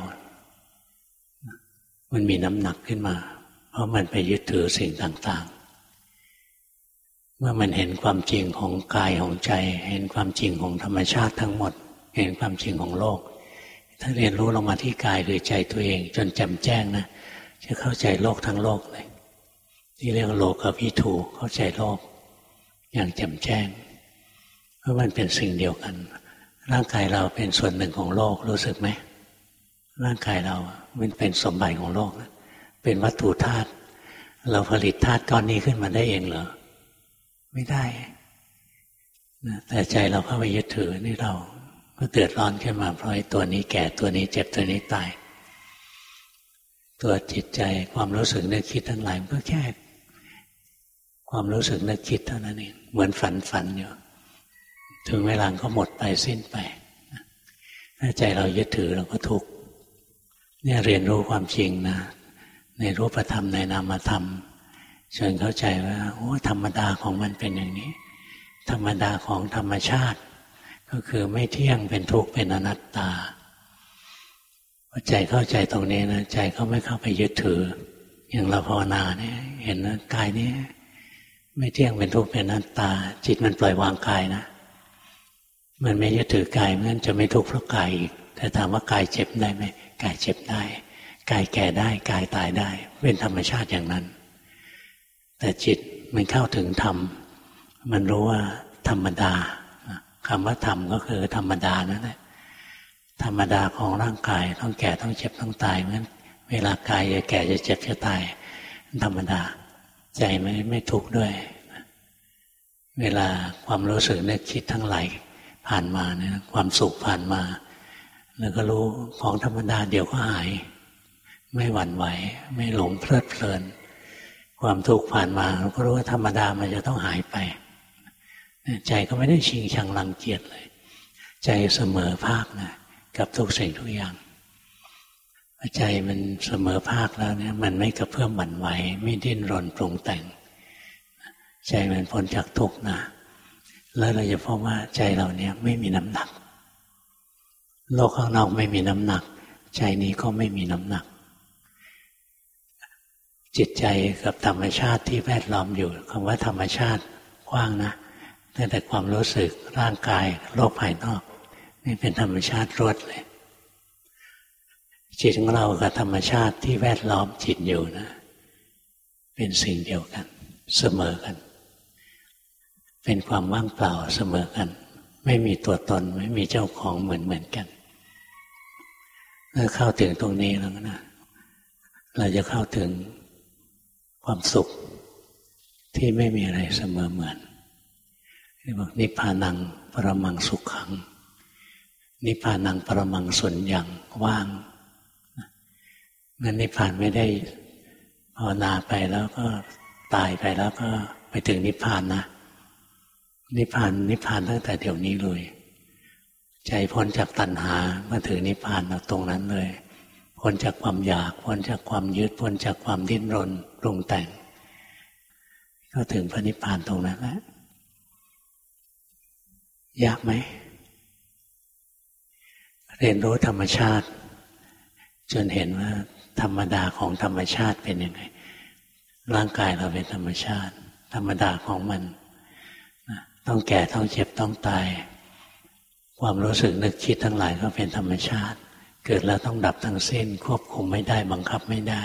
มันมีน้ำหนักขึ้นมา เพราะมันไปยึดถือสิ่งต่าง เมื่อมันเห็นความจริงของกายของใจ เห็นความจริงของธรรมชาติทั้งหมด เห็นความจริงของโลก ถ้าเรียนรู้ลงมาที่กายหรือใจตัวเอง จนแจ่มแจ้งนะจะเข้าใจโลกทั้งโลกเลยที่เรียกโลกกับวิถูเข้าใจโลก อย่างแจ่มแจ้ง เพราะมันเป็นสิ่งเดียวกัน ร่างกายเราเป็นส่วนหนึ่งของโลกรู้สึกไหมร่างกายเรามันเป็นสมบัติของโลกนะเป็นวัตถุธาตุเราผลิตธาตุก้อนนี้ขึ้นมาได้เองเหรอ ไม่ได้นะแต่ใจเราเข้าไปยึดถือนี่เราก็เดือดร้อนขึ้นมาเพราะไอ้ตัวนี้แก่ตัวนี้เจ็บตัวนี้ตาย ตัวจิตใจความรู้สึกนึกคิดทั้งหลายมันก็แค่ความรู้สึกนึกคิดเท่านั้นเองเหมือนฝันฝันอยู่ ถึงเวลาก็หมดไปสิ้นไปถ้าใจเรายึดถือเราก็ทุกข์เนี่ยเรียนรู้ความจริงนะ ในรูปธรรมในนามธรรม จนเข้าใจว่าโอ้ธรรมดาของมันเป็นอย่างนี้ ธรรมดาของธรรมชาติ ก็คือไม่เที่ยงเป็นทุกข์เป็นอนัตตาพอใจเข้าใจตรงนี้นะใจก็ไม่เข้าไปยึดถือ อย่างเราภาวนาเนี่ย เห็นนะกายนี้ไม่เที่ยงเป็นทุกข์เป็นอนัตตา จิตมันปล่อยวางกายนะมันไม่ยึดถือกายมันจะไม่ทุกข์เพราะกายอีกแต่ถามว่ากายเจ็บได้ไหมกายเจ็บได้ กายแก่ได้ กายตายได้ เป็นธรรมชาติอย่างนั้น แต่จิตมันเข้าถึงธรรม มันรู้ว่าธรรมดาคำว่าธรรมก็คือธรรมดานั่นแหละธรรมดาของร่างกายต้องแก่ต้องเจ็บต้องตายเหมือนเวลากายจะแก่จะเจ็บจะตาย ธรรมดา ใจไม่ไม่ทุกข์ด้วย เวลาความรู้สึกนึกคิดทั้งหลายผ่านมาเนี่ยความสุขผ่านมา แล้วก็รู้ของธรรมดาเดี๋ยวก็หาย ไม่หวั่นไหว ไม่หลงเพลิดเพลิน ความทุกข์ผ่านมาเราก็รู้ว่าธรรมดามันจะต้องหายไป ใจก็ไม่ได้ชิงชังรังเกียจเลย ใจเสมอภาคนะกับทุกสิ่งทุกอย่างใจมันเสมอภาคแล้วเนี่ย มันไม่กระเพื่อมหวั่นไหวไม่ดิ้นรนปรุงแต่ง ใจมันพ้นจากทุกข์นะแล้วเราจะพบว่าใจเราเนี่ยไม่มีน้ำหนัก โลกข้างนอกไม่มีน้ำหนัก ใจนี้ก็ไม่มีน้ำหนัก จิตใจกับธรรมชาติที่แวดล้อมอยู่คำว่าธรรมชาติกว้างนะตั้งแต่ความรู้สึกร่างกายโลกภายนอก นี่เป็นธรรมชาติรวดเลย จิตของเรากับธรรมชาติที่แวดล้อมจิตอยู่นะ เป็นสิ่งเดียวกัน เสมอกัน เป็นความว่างเปล่าเสมอกัน ไม่มีตัวตนไม่มีเจ้าของเหมือนเหมือนกันเมื่อเข้าถึงตรงนี้แล้วนะเราจะเข้าถึง ความสุขที่ไม่มีอะไรเสมอเหมือนเรียกว่านิพพานังปรมังสุขขัง นิพพานังปรมังสุญญ์ว่างงั้นนิพพานไม่ได้ภาวนาไปแล้วก็ตายไปแล้วก็ไปถึงนิพพานนะ นิพพานนิพพานตั้งแต่เดี๋ยวนี้เลย ใจพ้นจากตัณหามาถึงนิพพานเราตรงนั้นเลย พ้นจากความอยาก พ้นจากความยึดพ้นจากความดิ้นรน ปรุงแต่ง ก็ถึงพระนิพพานตรงนั้นแล้วยากไหม เรียนรู้ธรรมชาติ จนเห็นว่า ธรรมดาของธรรมชาติเป็นยังไง ร่างกายเราเป็นธรรมชาติ ธรรมดาของมัน ต้องแก่ต้องเจ็บต้องตาย ความรู้สึกนึกคิดทั้งหลายก็เป็นธรรมชาติ เกิดแล้วต้องดับทั้งสิ้น ควบคุมไม่ได้บังคับไม่ได้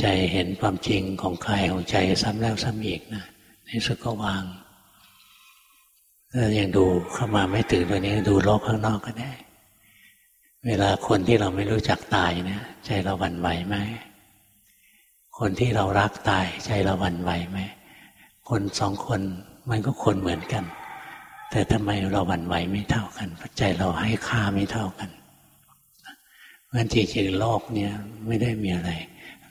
ใจเห็นความจริงของกายของใจซ้ำแล้วซ้ำอีกนะในสุดก็วางถ้ายังดูเข้ามาไม่ถึงตัวนี้ดูโลกข้างนอกก็ได้ เวลาคนที่เราไม่รู้จักตายเนี่ย ใจเราหวั่นไหวไหมคนที่เรารักตาย ใจเราหวั่นไหวไหมคนสองคนมันก็คนเหมือนกัน แต่ทำไมเราหวั่นไหวไม่เท่ากันเพราะใจเราให้ค่าไม่เท่ากันเพราะจริงๆโลกเนี่ยไม่ได้มีอะไร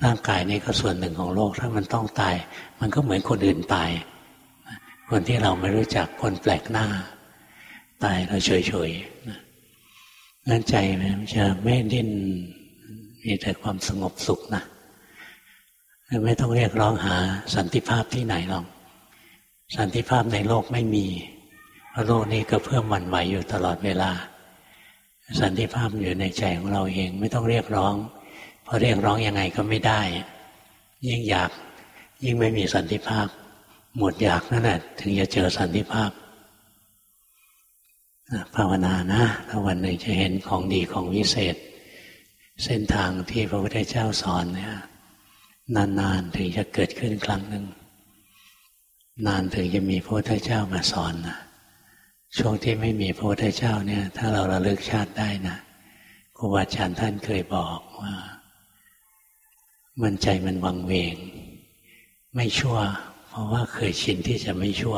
ร่างกายนี่ก็ส่วนหนึ่งของโลก ถ้ามันต้องตาย มันก็เหมือนคนอื่นตาย คนที่เราไม่รู้จักคนแปลกหน้า ตายเราเฉยๆนั้นใจมันจะไม่ดิ้นมีแต่ความสงบสุขนะไม่ต้องเรียกร้องหาสันติภาพที่ไหนหรอกสันติภาพในโลกไม่มีเพราะโลกนี้ก็เพิ่มมันไหวอยู่ตลอดเวลา สันติภาพอยู่ในใจของเราเองไม่ต้องเรียกร้อง เพอเรียกร้องยังไงก็ไม่ได้ ยิ่งอยากยิ่งไม่มีสันติภาพ หมดอยากนั่นแหละถึงจะเจอสันติภาพภาวนานะถ้าวันหนึ่งจะเห็นของดีของวิเศษ เส้นทางที่พระพุทธเจ้าสอนเนี่ย นานๆถึงจะเกิดขึ้นครั้งหนึ่งนานถึงจะมีพระพุทธเจ้ามาสอนนะช่วงที่ไม่มีพระพุทธเจ้าเนี่ย ถ้าเราระลึกชาติได้นะครูบาอาจารย์ท่านเคยบอกว่า มันใจมันวังเวง ไม่ชั่ว เพราะว่าเคยชินที่จะไม่ชั่ว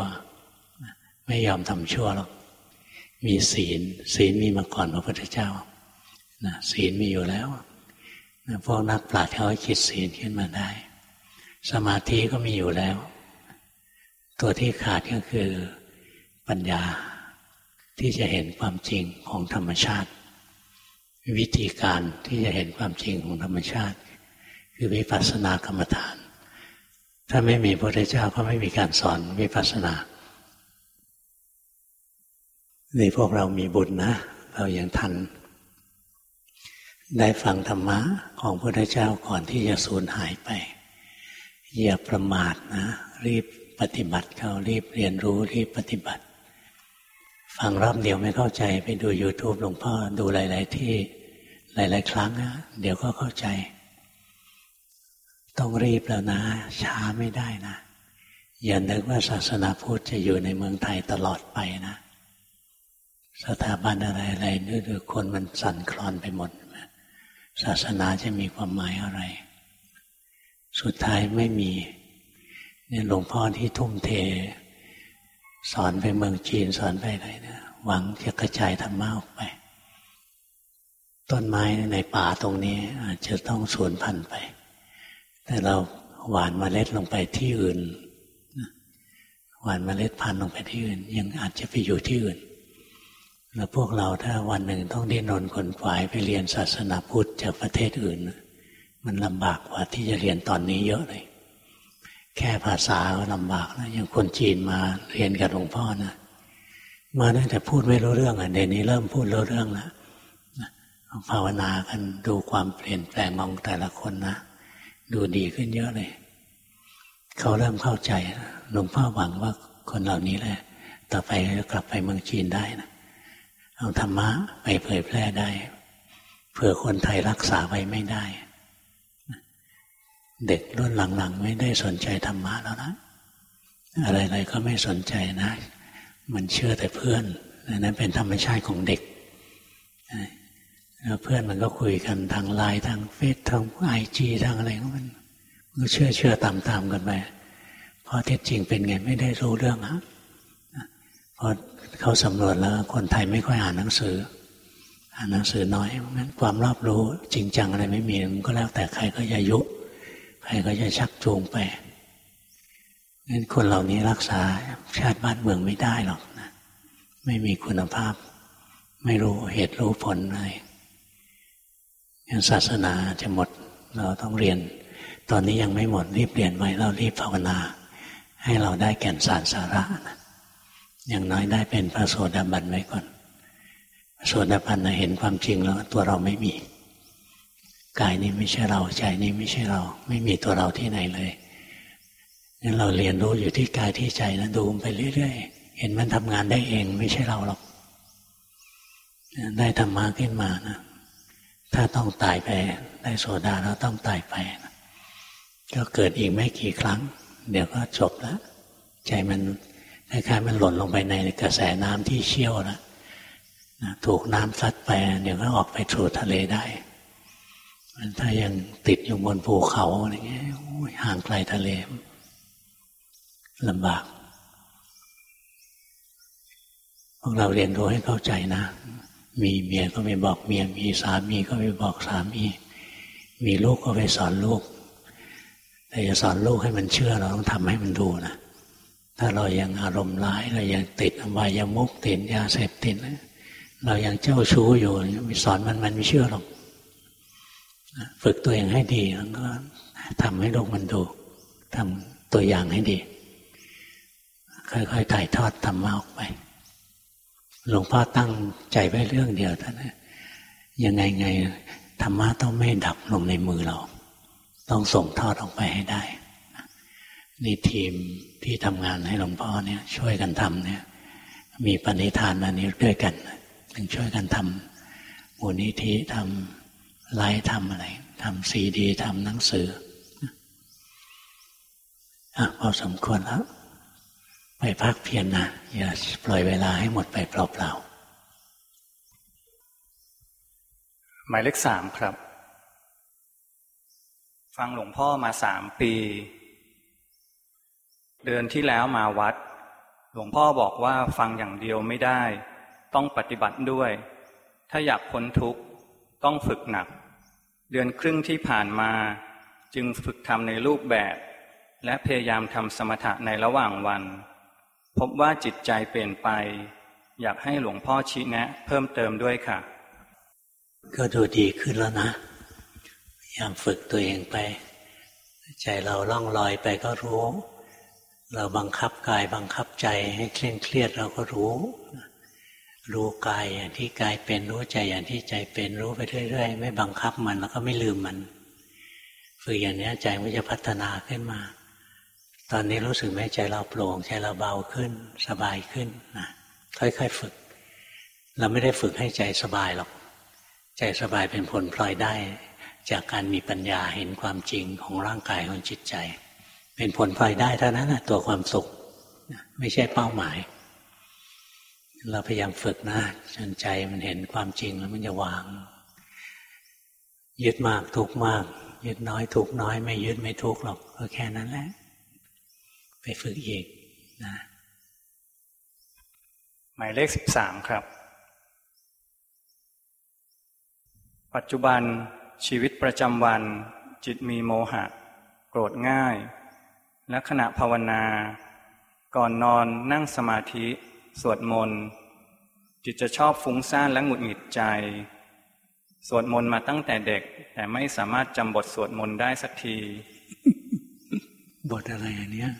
ไม่ยอมทำชั่วหรอกมีศีล ศีลมีมาก่อนพระพุทธเจ้านะศีลมีอยู่แล้วนะพวกนักปราชญ์เขาคิดศีลขึ้นมาได้ สมาธิก็มีอยู่แล้ว ตัวที่ขาดก็คือปัญญาที่จะเห็นความจริงของธรรมชาติ วิธีการที่จะเห็นความจริงของธรรมชาติ คือวิปัสสนากรรมฐาน ถ้าไม่มีพระพุทธเจ้าก็ไม่มีการสอนวิปัสสนานี่พวกเรามีบุญนะ เรายังทัน ได้ฟังธรรมะของพระพุทธเจ้าก่อนที่จะสูญหายไป อย่าประมาทนะ รีบปฏิบัติเขารีบเรียนรู้รีบปฏิบัติ ฟังรอบเดียวไม่เข้าใจไปดู YouTube หลวงพ่อดูหลาย ๆ ที่หลาย ๆ ครั้งนะเดี๋ยวก็เข้าใจ ต้องรีบแล้วนะ ช้าไม่ได้นะ อย่านึกว่าศาสนาพุทธจะอยู่ในเมืองไทยตลอดไปนะ สถาบันอะไรๆนี่คือคนมันสั่นคลอนไปหมด ศาสนาจะมีความหมายอะไร สุดท้ายไม่มีเนี่ยหลวงพ่อที่ทุ่มเท สอนไปเมืองจีนสอนไปอะไรเนี่ยหวังจะกระจายธรรมะออกไป ต้นไม้ในป่าตรงนี้ อาจจะต้องสูญพันธุ์ไป แต่เราหวานมเมล็ดลงไปที่อื่นหวานมเมล็ดพันธุ์ลงไปที่อื่น ยังอาจจะไปอยู่ที่อื่น แล้วพวกเราถ้าวันหนึ่งต้องดิ้นรนขนขวายไปเรียนศาสนาพุทธจากประเทศอื่น มันลำบากกว่าที่จะเรียนตอนนี้เยอะเลย แค่ภาษาก็ลำบากแล้วย่างคนจีนมาเรียนกับหลวงพ่อนะมาตั้งแต่พูดไม่รู้เรื่องอะเดี๋ยวนี้เริ่มพูดรู้เรื่องแล้วภาวนากันดูความเปลี่ยนแปลงมองแต่ละคนนะ ดูดีขึ้นเยอะเลย เขาเริ่มเข้าใจหลวงพ่อหวังว่าคนเหล่านี้แหละ ต่อไปจะกลับไปเมืองจีนได้นะเอาธรรมะไปเผยแพร่ได้เผื่อคนไทยรักษาไว้ไม่ได้ เด็กรุ่นหลังๆ ไม่ได้สนใจธรรมะแล้วนะอะไรๆก็ไม่สนใจนะ มันเชื่อแต่เพื่อนนั้นเป็นธรรมชาติของเด็ก เพื่อนมันก็คุยกันทางไลน์ทางเฟซทางไอจีทางอะไรก็มันก็เชื่อเชื่อตามตามกันไปพอเท็จจริงเป็นไงไม่ได้รู้เรื่องฮะพอเขาสำรวจแล้ว คนไทยไม่ค่อยอ่านหนังสือ อ่านหนังสือน้อยเพราะงั้นความรอบรู้จริงจังอะไรไม่มีมันก็แล้วแต่ใครก็จะยุใครก็จะชักจูงไปงั้นคนเหล่านี้รักษาชาติบ้านเมืองไม่ได้หรอกนะไม่มีคุณภาพ ไม่รู้เหตุรู้ผลอะไร ศาสนาจะหมดเราต้องเรียน ตอนนี้ยังไม่หมดรีบเรียนไว้เรารีบภาวนา ให้เราได้แก่นสารสาระนะอย่างน้อยได้เป็นพระโสดาบันไว้ก่อนพระโสดาบันเห็นความจริงแล้วตัวเราไม่มีกายนี้ไม่ใช่เราใจนี้ไม่ใช่เรา ไม่มีตัวเราที่ไหนเลยงั้นเราเรียนรู้อยู่ที่กายที่ใจนะดูไปเรื่อยๆ เห็นมันทำงานได้เองไม่ใช่เราหรอกได้ธรรมะขึ้นมานะ ถ้าต้องตายไปได้โสดาแล้วต้องตายไป ก็เกิดอีกไม่กี่ครั้ง เดี๋ยวก็จบแล้วใจมันคล้ายๆมันหล่นลงไปในกระแสน้ำที่เชี่ยวแล้วนะถูกน้ำซัดไปเดี๋ยวก็ออกไปสู่ทะเลได้ถ้ายังติดอยู่บนภูเขาอะไรเงี้ยห่างไกลทะเลลำบาก พวกเราเรียนรู้ให้เข้าใจนะ มีเมียก็ไปบอกเมีย มีสามีก็ไปบอกสามี มีลูกก็ไปสอนลูก แต่จะสอนลูกให้มันเชื่อเราต้องทำให้มันดูนะ ถ้าเรายังอารมณ์ร้ายเรายังติดอบายามุกติดยาเสพติดเรายังเจ้าชู้อยู่ไปสอนมันมันไม่เชื่อหรอกฝึกตัวเองให้ดีแล้วก็ทำให้ลูกมันดูทำตัวอย่างให้ดี ค่อยๆถ่ายทอดธรรมะออกไป หลวงพ่อตั้งใจไว้เรื่องเดียวท่านยังไงไงธรรมะต้องไม่ดับลงในมือเรา ต้องส่งทอดออกไปให้ได้ นี่ทีมที่ทำงานให้หลวงพ่อเนี่ย ช่วยกันทำเนี่ย มีปณิธานอันนี้ด้วยกันถึงช่วยกันทำมูลนิธิทำไลฟ์ทำอะไรทำซีดีทำหนังสืออะพอสมควรแล้ว ไปพักเพียรนนะอย่าปล่อยเวลาให้หมดไปเปล่าๆหมายเลขสามครับ ฟังหลวงพ่อมาสามปี เดือนที่แล้วมาวัด หลวงพ่อบอกว่าฟังอย่างเดียวไม่ได้ ต้องปฏิบัติด้วย ถ้าอยากพ้นทุกข์ต้องฝึกหนัก เดือนครึ่งที่ผ่านมา จึงฝึกทำในรูปแบบ และพยายามทำสมถะในระหว่างวัน พบว่าจิตใจเปลี่ยนไป อยากให้หลวงพ่อชี้แนะ เพิ่มเติมด้วยค่ะ ก็ดูดีขึ้นแล้วนะพยายามฝึกตัวเองไป ใจเราล่องลอยไปก็รู้ เราบังคับกายบังคับใจให้เคร่งเครียดเราก็รู้ รู้กายอย่างที่กายเป็นรู้ใจอย่างที่ใจเป็นรู้ไปเรื่อยๆ ไม่บังคับมันแล้วก็ไม่ลืมมันฝฝึกอย่างนี้ใจมันจะพัฒนาขึ้นมา ตอนนี้รู้สึกไหมใจเราโปร่งใจเราเบาขึ้น สบายขึ้นนะค่อยๆฝึก เราไม่ได้ฝึกให้ใจสบายหรอก ใจสบายเป็นผลพลอยได้ จากการมีปัญญาเห็นความจริงของร่างกายของจิตใจ เป็นผลพลอยได้เท่านั้นนะตัวความสุขไม่ใช่เป้าหมาย เราพยายามฝึกนะจนใจมันเห็นความจริงแล้วมันจะวางยึดมากทุกมาก ยึดน้อยทุกน้อย ไม่ยึดไม่ทุกหรอกก็แค่นั้นแหละ ไปฝึกอีกนะหมายเลขสิบสามครับ ปัจจุบันชีวิตประจำวัน จิตมีโมหะ โกรธง่าย และขณะภาวนา ก่อนนอนนั่งสมาธิ สวดมนต์ จิตจะชอบฟุ้งซ่านและหงุดหงิดใจ สวดมนต์มาตั้งแต่เด็ก แต่ไม่สามารถจำบทสวดมนต์ได้สักที บทอะไรอันเนี้ย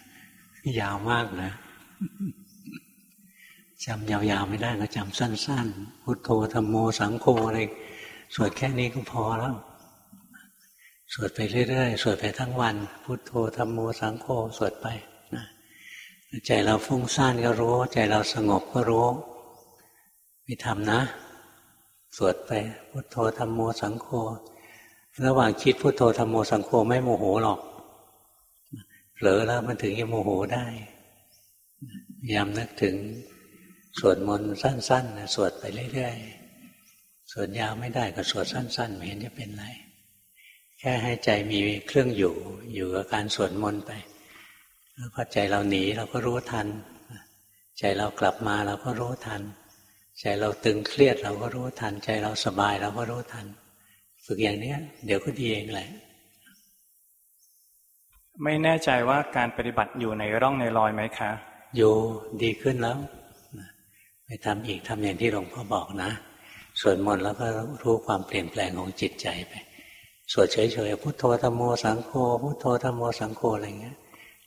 ยาวมากนะจำยาวๆไม่ได้ก็จำสั้น ๆ พุทโธธรรมโมสังโฆอะไรสวดแค่นี้ก็พอแล้ว สวดไปเรื่อยๆ สวดไปทั้งวัน พุทโธธรรมโมสังโฆสวดไปนะใจเราฟุ้งซ่านก็รู้ ใจเราสงบก็รู้ไม่ทำนะ สวดไป พุทโธธรรมโมสังโฆระหว่างคิดพุทโธธรรมโมสังโฆไม่โมโหหรอก เผลอแล้วมันถึงจะโมโหได้ยามนึกถึงสวดมนต์สั้นๆนะสวดไปเรื่อยๆ สวดยาวไม่ได้ก็สวดสั้นๆไม่เห็นจะเป็นไร แค่ให้ใจมีเครื่องอยู่ อยู่กับการสวดมนต์ไป แล้วพอใจเราหนีเราก็รู้ทัน ใจเรากลับมาเราก็รู้ทัน ใจเราตึงเครียดเราก็รู้ทัน ใจเราสบายเราก็รู้ทัน ฝึกอย่างนี้เดี๋ยวก็ดีเองแหละ ไม่แน่ใจว่าการปฏิบัติอยู่ในร่องในรอยไหมคะ อยู่ดีขึ้นแล้วไปทำอีกทำอย่างที่หลวงพ่อบอกนะสวดมนต์แล้วก็รู้ความเปลี่ยนแปลงของจิตใจไปสวดเฉยๆพุทโธธรรมโมสังโฆพุทโธธรรมโมสังโฆอะไรเงี้ย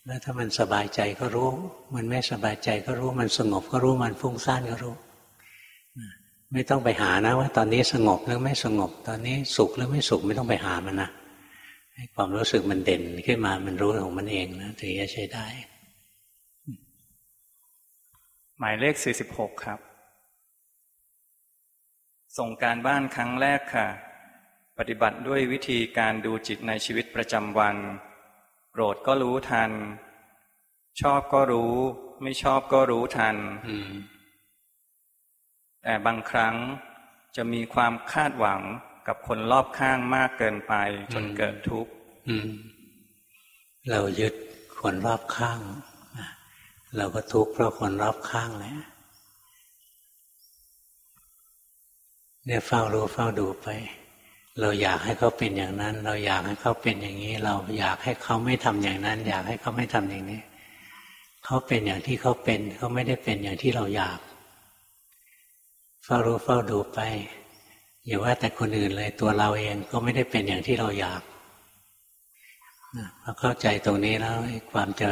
แล้วถ้ามันสบายใจก็รู้ มันไม่สบายใจก็รู้มันสงบก็รู้มันฟุ้งซ่านก็รู้ ไม่ต้องไปหานะว่า ตอนนี้สงบหรือไม่สงบ ตอนนี้สุขหรือไม่สุขไม่ต้องไปหามันนะ ความรู้สึกมันเด่นขึ้นมามันรู้ของมันเองนะถึงจะใช้ได้ หมายเลขสี่สิบหกครับ ส่งการบ้านครั้งแรกค่ะ ปฏิบัติด้วยวิธีการดูจิตในชีวิตประจำวัน โกรธก็รู้ทัน ชอบก็รู้ ไม่ชอบก็รู้ทันแต่บางครั้งจะมีความคาดหวัง กับคนรอบข้างมากเกินไป จนเกิดทุกข์เรายึดคนรอบข้าง เราก็ทุกข์เพราะคนรอบข้างแหละเนี่ยเฝ้ารู้เฝ้าดูไป เราอยากให้เขาเป็นอย่างนั้น เราอยากให้เขาเป็นอย่างนี้ เราอยากให้เขาไม่ทำอย่างนั้น อยากให้เขาไม่ทำอย่างนี้ เขาเป็นอย่างที่เขาเป็น เขาไม่ได้เป็นอย่างที่เราอยาก เฝ้ารู้เฝ้าดูไป อย่าว่าแต่คนอื่นเลยตัวเราเองก็ไม่ได้เป็นอย่างที่เราอยากพอเข้าใจตรงนี้แล้วความจะ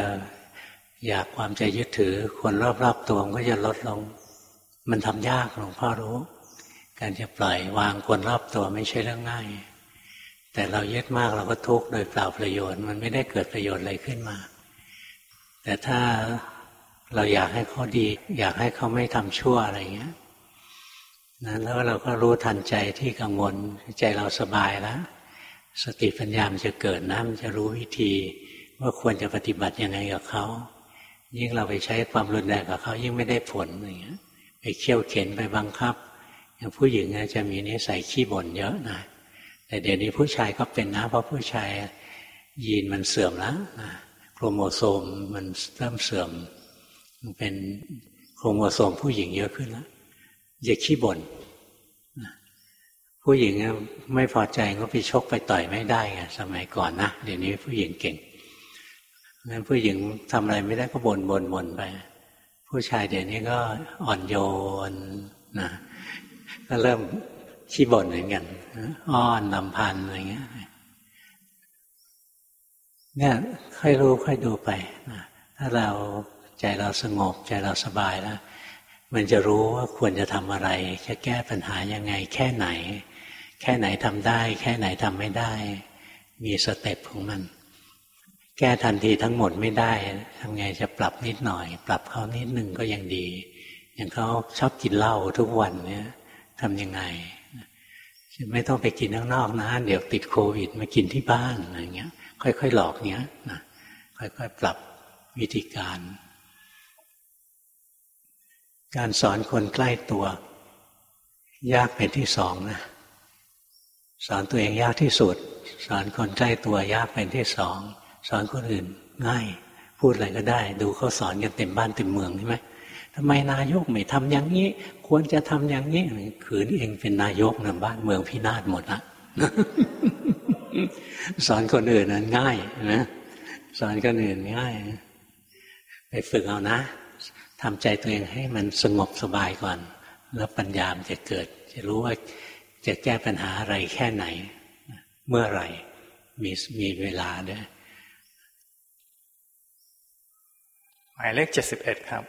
อยากความจะยึดถือคนรอบๆตัวมันก็จะลดลง มันทำยากหลวงพ่อรู้ การจะปล่อยวางคนรอบตัวไม่ใช่เรื่องง่าย แต่เรายึดมากเราก็ทุกข์โดยเปล่าประโยชน์ มันไม่ได้เกิดประโยชน์อะไรขึ้นมา แต่ถ้าเราอยากให้เขาดี อยากให้เขาไม่ทำชั่วอะไรเงี้ย นั้นแล้วเราก็รู้ทันใจที่กังวลใจเราสบายแล้ว สติปัญญามจะเกิดนะมันจะรู้วิธี ว่าควรจะปฏิบัติยังไงกับเขายิ่งเราไปใช้ความรุนแรงกับเขายิ่งไม่ได้ผลอย่างเงี้ยไปเคี่ยวเข็นไปบังคับ อย่างผู้หญิงจะมีนิสัยขี้บ่นเยอะนะแต่เดี๋ยวนี้ผู้ชายก็เป็นนะ เพราะผู้ชายยีนมันเสื่อมแล้วนะโครโมโซมมันเริ่มเสื่อม มันเป็นโครโมโซมผู้หญิงเยอะขึ้นแล้ว อย่าขี้บ่นผู้หญิงไม่พอใจก็ไปชกไปต่อยไม่ได้ไงสมัยก่อนนะเดี๋ยวนี้ผู้หญิงเก่งงั้นผู้หญิงทำอะไรไม่ได้ก็บน่นบ่นบ่นไป ผู้ชายเดี๋ยวนี้ก็อ่อนโยนนะก็เริ่มขี้บ่นเหมือนกันอ้อนรำพันอะไรเงี้ยเนี่ยค่อยรู้ค่อยดูไปนะถ้าเราใจเราสงบใจเราสบายแล้ว มันจะรู้ว่าควรจะทำอะไร จะแก้ปัญหายังไง แค่ไหน แค่ไหนทำได้ แค่ไหนทำไม่ได้ มี step ของมัน แก้ทันทีทั้งหมดไม่ได้ทำไงจะปรับนิดหน่อย ปรับเขานิดหนึ่งก็ยังดี อย่างเขาชอบกินเหล้าทุกวันเนี่ยทำยังไงไม่ต้องไปกินข้างนอกนะ เดี๋ยวติดโควิด มากินที่บ้านอะไรเงี้ย ค่อยๆหลอกเงี้ยนะค่อยๆปรับวิธีการ การสอนคนใกล้ตัว ยากเป็นที่สองนะสอนตัวเองยากที่สุด สอนคนใกล้ตัวยากเป็นที่สองสอนคนอื่นง่าย พูดอะไรก็ได้ ดูเขาสอนกันเต็มบ้านเต็มเมืองใช่ไหมทำไมนายกไม่ทำอย่างนี้ ควรจะทำอย่างนี้ขืนเองเป็นนายกนะบ้านเมืองพินาศหมดละสอนคนอื่นนั้นง่ายนะสอนคนอื่นง่าย ไปฝึกเอานะ ทำใจตัวเองให้มันสงบสบายก่อน แล้วปัญญามจะเกิด จะรู้ว่าจะแก้ปัญหาอะไรแค่ไหน เมื่อไหร่มีมีเวลาด้วยหมายเลขเจ็ดสิบเอ็ดครับ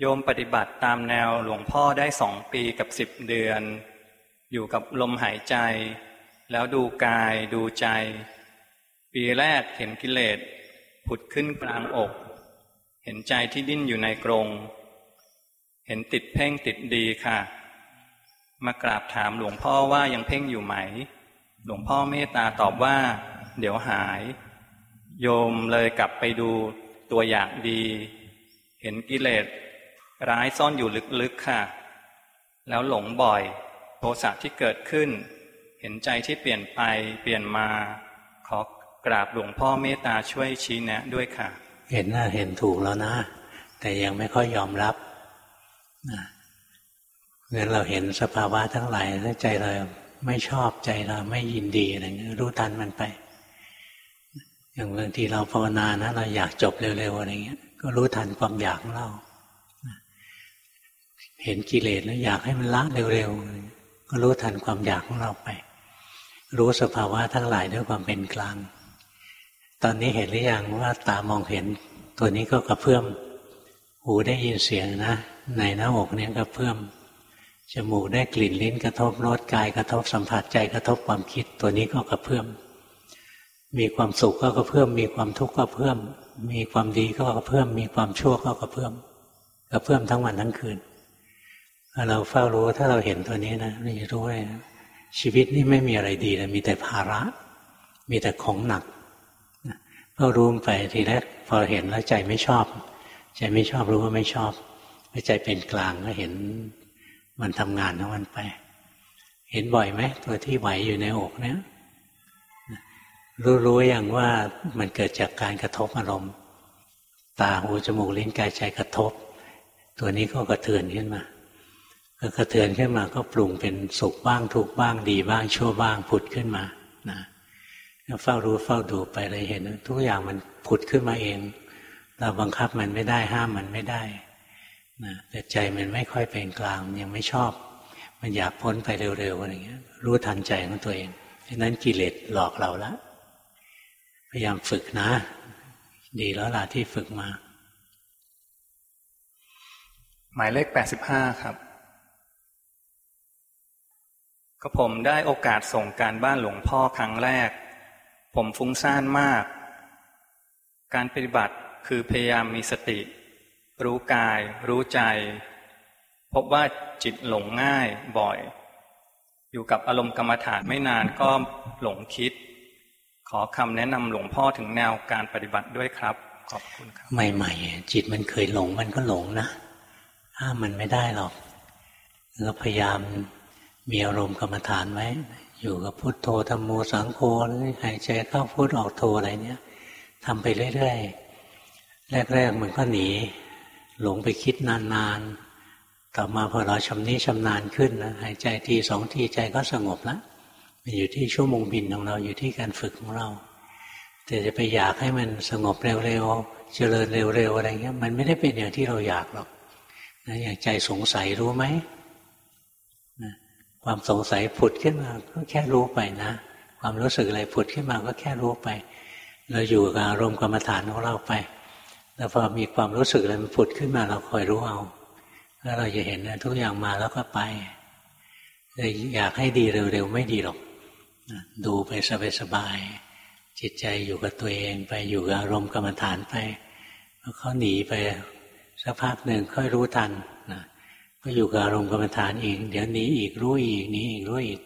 โยมปฏิบัติตามแนวหลวงพ่อได้สองปีกับสิบเดือน อยู่กับลมหายใจ แล้วดูกายดูใจ ปีแรกเห็นกิเลสผุดขึ้นกลางอก เห็นใจที่ดิ้นอยู่ในกรง เห็นติดเพ่งติดดีค่ะ มากราบถามหลวงพ่อว่ายังเพ่งอยู่ไหม หลวงพ่อเมตตาตอบว่า เดี๋ยวหาย โยมเลยกลับไปดูตัวอย่างดี เห็นกิเลสร้ายซ่อนอยู่ลึกๆค่ะ แล้วหลงบ่อย โทสะที่เกิดขึ้น เห็นใจที่เปลี่ยนไปเปลี่ยนมา ขอกราบหลวงพ่อเมตตาช่วยชี้แนะด้วยค่ะ เห็นน่าเห็นถูกแล้วนะ แต่ยังไม่ค่อยยอมรับนะงั้นเราเห็นสภาวะทั้งหลายแล้วใจเราไม่ชอบใจเราไม่ยินดีอะไรเงี้ยรู้ทันมันไป อย่างบางทีเราภาวนานะ เราอยากจบเร็วๆอะไรเงี้ย ก็รู้ทันความอยากของเราเห็นกิเลสแล้วอยากให้มันละเร็วๆก็รู้ทันความอยากของเราไป รู้สภาวะทั้งหลายด้วยความเป็นกลาง ตอนนี้เห็นหรือยังว่าตามองเห็น ตัวนี้ก็กระเพื่อม หูได้ยินเสียงนะ ในหน้าอกนี้กระเพื่อม จมูกได้กลิ่นลิ้นกระทบรสกายกระทบสัมผัสใจกระทบความคิด ตัวนี้ก็กระเพื่อม มีความสุขก็กระเพื่อม มีความทุกข์ก็เพิ่ม มีความดีก็กระเพื่อม มีความชั่วก็กระเพื่อม กระเพื่อมทั้งวันทั้งคืน เราเฝ้ารู้ถ้าเราเห็นตัวนี้นะเราจะรู้ว่าชีวิตนี่ไม่มีอะไรดีเลยมีแต่ภาระ มีแต่ของหนัก เฝ้ารู้ไปทีแรกพอเห็นแล้วใจไม่ชอบ ใจไม่ชอบรู้ว่าไม่ชอบใจเป็นกลางก็เห็นมันทำงานของมันไป เห็นบ่อยไหมตัวที่ไหวอยู่ในอกเนี้ยรู้รู้อย่างว่ามันเกิดจากการกระทบอารมณ์ ตาหูจมูกลิ้นกายใจกระทบ ตัวนี้ก็กระเทือนขึ้นมาก็กระเทือนขึ้นมาก็ปรุงเป็นสุขบ้างทุกบ้างดีบ้างชั่วบ้างผุดขึ้นมา เฝ้ารู้เฝ้าดูไปเลยเห็น ทุกอย่างมันผุดขึ้นมาเอง เราบังคับมันไม่ได้ห้ามมันไม่ได้นะแต่ใจมันไม่ค่อยเป็นกลางยังไม่ชอบ มันอยากพ้นไปเร็วๆอะไรเงี้ย รู้ทันใจของตัวเองฉะนั้นกิเลสหลอกเราล้วพยายามฝึกนะ ดีแล้วล่ะที่ฝึกมา หมายเลขแปดสิบห้าครับ ก็ผมได้โอกาสส่งการบ้านหลวงพ่อครั้งแรก ผมฟุ้งซ่านมาก การปฏิบัติคือพยายามมีสติ รู้กาย รู้ใจ พบว่าจิตหลงง่ายบ่อย อยู่กับอารมณ์กรรมฐานไม่นานก็หลงคิด ขอคำแนะนำหลวงพ่อถึงแนวการปฏิบัติด้วยครับ ขอบคุณครับ ใหม่ ๆ จิตมันเคยหลงมันก็หลงนะห้ามมันไม่ได้หรอกเราพยายามมีอารมณ์กรรมฐานไว้ อยู่กับพุทโธธรรมโมสังโฆหรือหายใจเข้าพุทออกโธอะไรเนี้ยทำไปเรื่อยๆแรกๆมันก็หนี หลงไปคิดนานๆ ต่อมาพอเราชำนิชำนาญขึ้นนะหายใจทีสองทีใจก็สงบแล้วมันอยู่ที่ชั่วโมงบินของเราอยู่ที่การฝึกของเรา แต่จะไปอยากให้มันสงบเร็วๆเจริญเร็วๆอะไรเงี้ย มันไม่ได้เป็นอย่างที่เราอยากหรอกนะอย่างใจสงสัยรู้ไหม ความสงสัยผุดขึ้นมาก็แค่รู้ไปนะ ความรู้สึกอะไรผุดขึ้นมาก็แค่รู้ไป เราอยู่กับอารมณ์กรรมฐานของเราไป แล้วพอมีความรู้สึกอะไรมันผุดขึ้นมาเราคอยรู้เอาแล้วเราจะเห็นนะทุกอย่างมาแล้วก็ไปเลยอยากให้ดีเร็วๆไม่ดีหรอกดูไปสบายๆจิตใจอยู่กับตัวเองไปอยู่กับอารมณ์กรรมฐานไปพอเขาหนีไปสักพักหนึ่งค่อยรู้ทัน ก็อยู่กับอารมณ์กรรมฐานอีก เดี๋ยวนี้อีกรู้อีกนี้อีกรู้อีก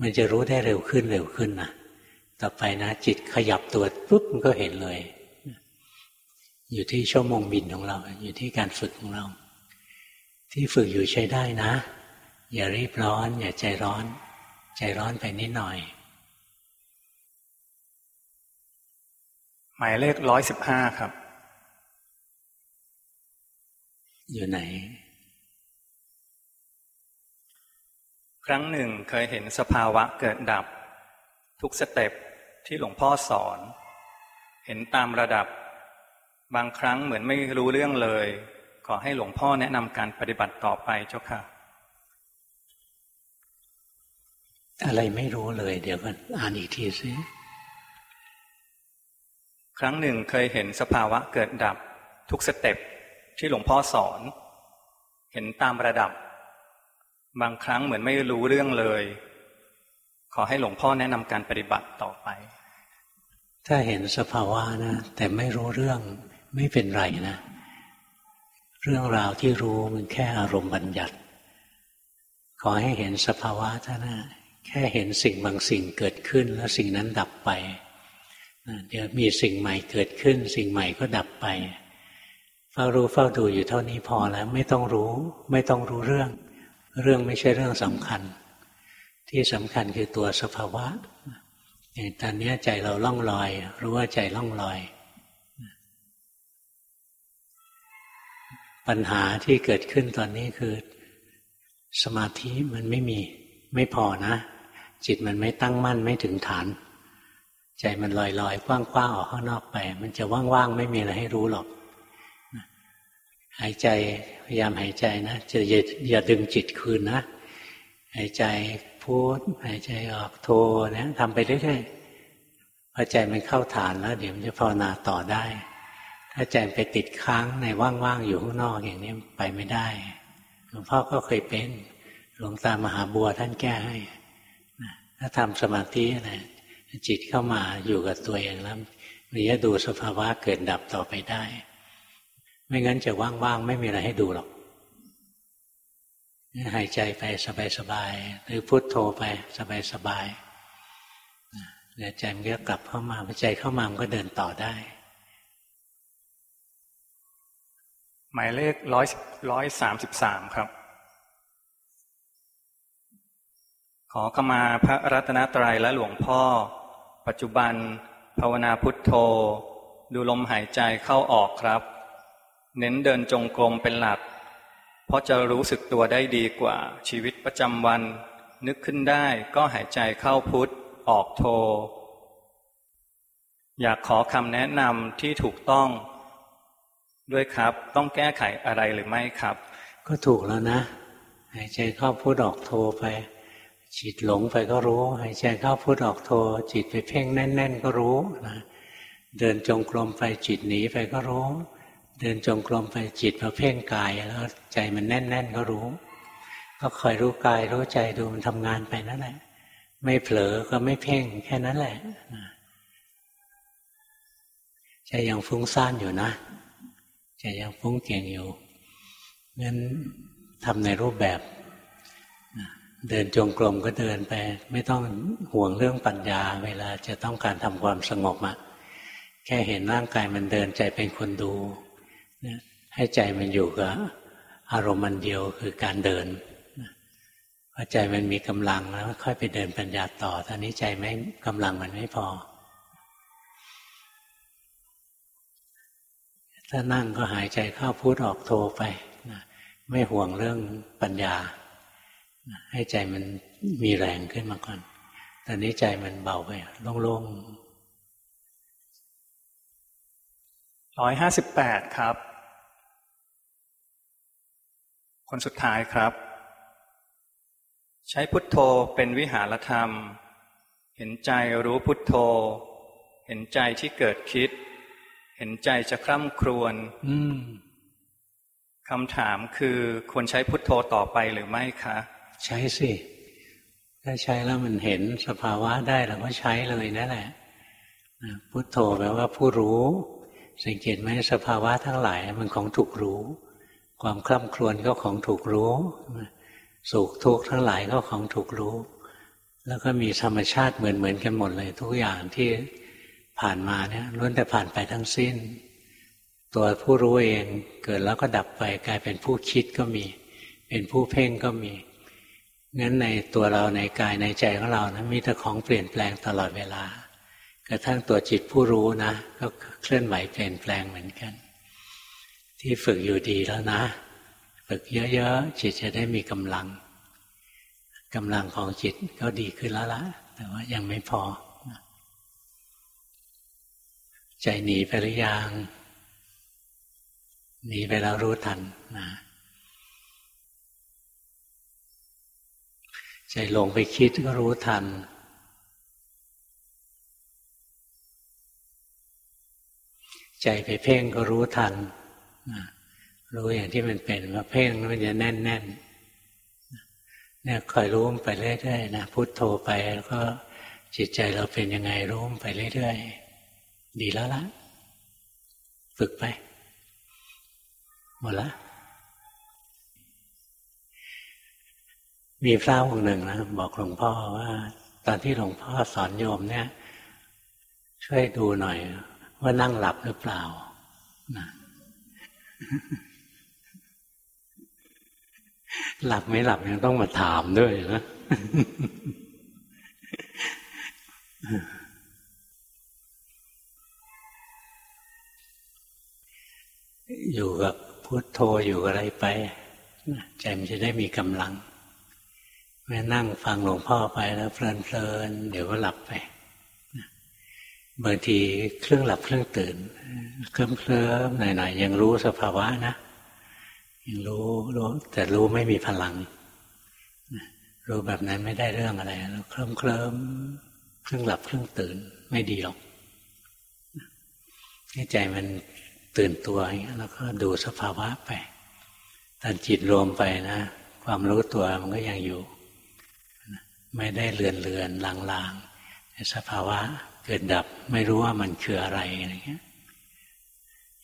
มันจะรู้ได้เร็วขึ้นเร็วขึ้นนะต่อไปนะจิตขยับตัวปุ๊บมันก็เห็นเลย อยู่ที่ชั่วโมงบินของเรา อยู่ที่การฝึกของเรา ที่ฝึกอยู่ใช้ได้นะ อย่ารีบร้อน อย่าใจร้อน ใจร้อนไปนิดหน่อย หมายเลขร้อยสิบห้าครับ อยู่ไหน ครั้งหนึ่งเคยเห็นสภาวะเกิดดับ ทุกสเต็ปที่หลวงพ่อสอน เห็นตามระดับ บางครั้งเหมือนไม่รู้เรื่องเลย ขอให้หลวงพ่อแนะนำการปฏิบัติต่อไปเจ้าค่ะ อะไรไม่รู้เลย เดี๋ยวกันอ่านอีกทีสิครั้งหนึ่งเคยเห็นสภาวะเกิดดับ ทุกสเต็ปที่หลวงพ่อสอน เห็นตามระดับ บางครั้งเหมือนไม่รู้เรื่องเลย ขอให้หลวงพ่อแนะนำการปฏิบัติต่อไป ถ้าเห็นสภาวะนะ แต่ไม่รู้เรื่องไม่เป็นไรนะ เรื่องราวที่รู้มันแค่อารมณ์บัญญัติ ขอให้เห็นสภาวะท่านะแค่เห็นสิ่งบางสิ่งเกิดขึ้น แล้วสิ่งนั้นดับไปเดี๋ยวมีสิ่งใหม่เกิดขึ้น สิ่งใหม่ก็ดับไปเฝ้ารู้เฝ้าดูอยู่เท่านี้พอแล้ว ไม่ต้องรู้ ไม่ต้องรู้เรื่อง เรื่องไม่ใช่เรื่องสำคัญ ที่สำคัญคือตัวสภาวะอย่างตอนนี้ใจเราล่องลอย รู้ว่าใจล่องลอย ปัญหาที่เกิดขึ้นตอนนี้คือ สมาธิมันไม่มี ไม่พอนะ จิตมันไม่ตั้งมั่นไม่ถึงฐาน ใจมันลอยลอยกว้างๆออกข้างนอกไป มันจะว่างๆไม่มีอะไรให้รู้หรอก หายใจพยายามหายใจนะจะอย่าอย่าดึงจิตคืนนะหายใจพูดหายใจออกโทนะทำไปเรื่อยๆพอใจมันเข้าฐานแล้ว เดี๋ยวมันจะภาวนาต่อได้ ถ้าใจไปติดค้างในว่างๆอยู่ข้างนอกอย่างนี้ไปไม่ได้หลวงพ่อก็เคยเป็นหลวงตามหาบัวท่านแก้ให้ถ้าทำสมาธินะจิตเข้ามาอยู่กับตัวเองแล้วมันจะดูสภาวะเกิดดับต่อไปได้ ไม่งั้นจะว่างๆ ไม่มีอะไรให้ดูหรอกหายใจไปสบายๆหรือพุโทโธไปสบายๆเดี๋ยวใจมันก็กลับเข้ามาพอใจเข้ามามันก็เดินต่อได้ หมายเลขร้อยร้อยสามสิบสามครับ ขอขมาพระรัตนตรัยและหลวงพ่อ ปัจจุบัน ภาวนาพุทโธ ดูลมหายใจเข้าออกครับ เน้นเดินจงกรมเป็นหลัก เพราะจะรู้สึกตัวได้ดีกว่าชีวิตประจำวัน นึกขึ้นได้ก็หายใจเข้าพุทธออกโท อยากขอคำแนะนำที่ถูกต้อง ด้วยครับ ต้องแก้ไขอะไรหรือไม่ครับ ก็ถูกแล้วนะ หายใจเข้าพุทธออกโทไป จิตหลงไปก็รู้ หายใจเข้าพุทธออกโท จิตไปเพ่งแน่น ๆ ก็รู้นะเดินจงกรมไปจิตหนีไปก็รู้ เดินจงกรมไปจิตมาเพ่งกายแล้วใจมันแน่น ๆ ก็รู้ ก็คอยรู้กายรู้ใจดูมันทำงานไปนั่นแหละ ไม่เผลอก็ไม่เพ่งแค่นั้นแหละใจยังฟุ้งซ่านอยู่นะใจยังฟุ้งเก่งอยู่งั้นทำในรูปแบบเดินจงกรมก็เดินไป ไม่ต้องห่วงเรื่องปัญญา เวลาจะต้องการทำความสงบอะแค่เห็นร่างกายมันเดินใจเป็นคนดู ให้ใจมันอยู่กับอารมณ์มันเดียวคือการเดินพอใจมันมีกำลังแล้วค่อยไปเดินปัญญาต่อตอนนี้ใจไม่กำลังมันไม่พอ ถ้านั่งก็หายใจเข้าพุทออกโทไปไม่ห่วงเรื่องปัญญา ให้ใจมันมีแรงขึ้นมาก่อน ตอนนี้ใจมันเบาไปโล่งๆร้อยห้าสิบแปดครับ คนสุดท้ายครับ ใช้พุทโธเป็นวิหารธรรม เห็นใจรู้พุทโธ เห็นใจที่เกิดคิด เห็นใจจะคร่ำครวญคำถามคือควรใช้พุทโธต่อไปหรือไม่คะ ใช้สิพถ้าใช้แล้วมันเห็นสภาวะได้เราก็ใช้เลยนั่นแหละพุทโธแปลว่าผู้รู้ สังเกตไหมสภาวะทั้งหลายมันของถูกรู้ ความคล่ำครวญก็ของถูกรู้ สุขทุกข์ทั้งหลายก็ของถูกรู้ แล้วก็มีธรรมชาติเหมือนเหมือนกันหมดเลย ทุกอย่างที่ผ่านมาเนี่ยล้วนแต่ผ่านไปทั้งสิ้น ตัวผู้รู้เองเกิดแล้วก็ดับไปกลายเป็นผู้คิดก็มี เป็นผู้เพ่งก็มีงั้นในตัวเราในกายในใจของเรานะมีแต่ของเปลี่ยนแปลงตลอดเวลากระทั่งตัวจิตผู้รู้นะ ก็เคลื่อนไหวเปลี่ยนแปลงเหมือนกัน ที่ฝึกอยู่ดีแล้วนะ ฝึกเยอะๆจิตจะได้มีกำลังกำลังของจิตก็ดีขึ้นแล้วละแต่ว่ายังไม่พอ ใจหนีไปหรือยังหนีไปแล้วรู้ทันนะใจหลงไปคิดก็รู้ทัน ใจไปเพ่งก็รู้ทัน รู้อย่างที่มันเป็นว่าเพ่งมันจะแน่นแน่นเนี่ยคอยรู้มไปเรื่อยๆนะพุโทโธไปแล้วก็จิตใจเราเป็นยังไงรู้มไปเรื่อยๆดีแล้วละฝึกไปหมดละมีพระองค์หนึ่งนะบอกหลวงพ่อว่า ตอนที่หลวงพ่อสอนโยมเนี่ย ช่วยดูหน่อย ว่านั่งหลับหรือเปล่านะ หลับไม่หลับยังต้องมาถามด้วยนะอยู่กับพุทโธอยู่กับอะไรไปใจมันจะได้มีกำลังแม่นั่งฟังหลวงพ่อไปแล้วเพลินๆเดี๋ยวก็หลับไป บางทีเครื่องหลับเครื่องตื่น เคลิ้มเคลิ้มหน่อยๆยังรู้สภาวะนะยังรู้รู้แต่รู้ไม่มีพลังรู้แบบนั้นไม่ได้เรื่องอะไรแล้วเคลิ้มเคลิ้มเครื่องหลับเครื่องตื่น ไม่ดีหรอกให้ใจมันตื่นตัวอย่างนี้แล้วก็ดูสภาวะไปตอนจิตรวมไปนะ ความรู้ตัวมันก็ยังอยู่ ไม่ได้เลือนเลือนลางลางสภาวะ เกิดดับไม่รู้ว่ามันคืออะไรอะไรเงี้ย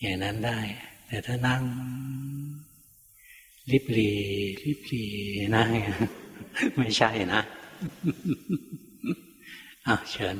อย่างนั้นได้ แต่ถ้านั่งริบรีริบรีนะไม่ใช่นะอ้าวเชิญ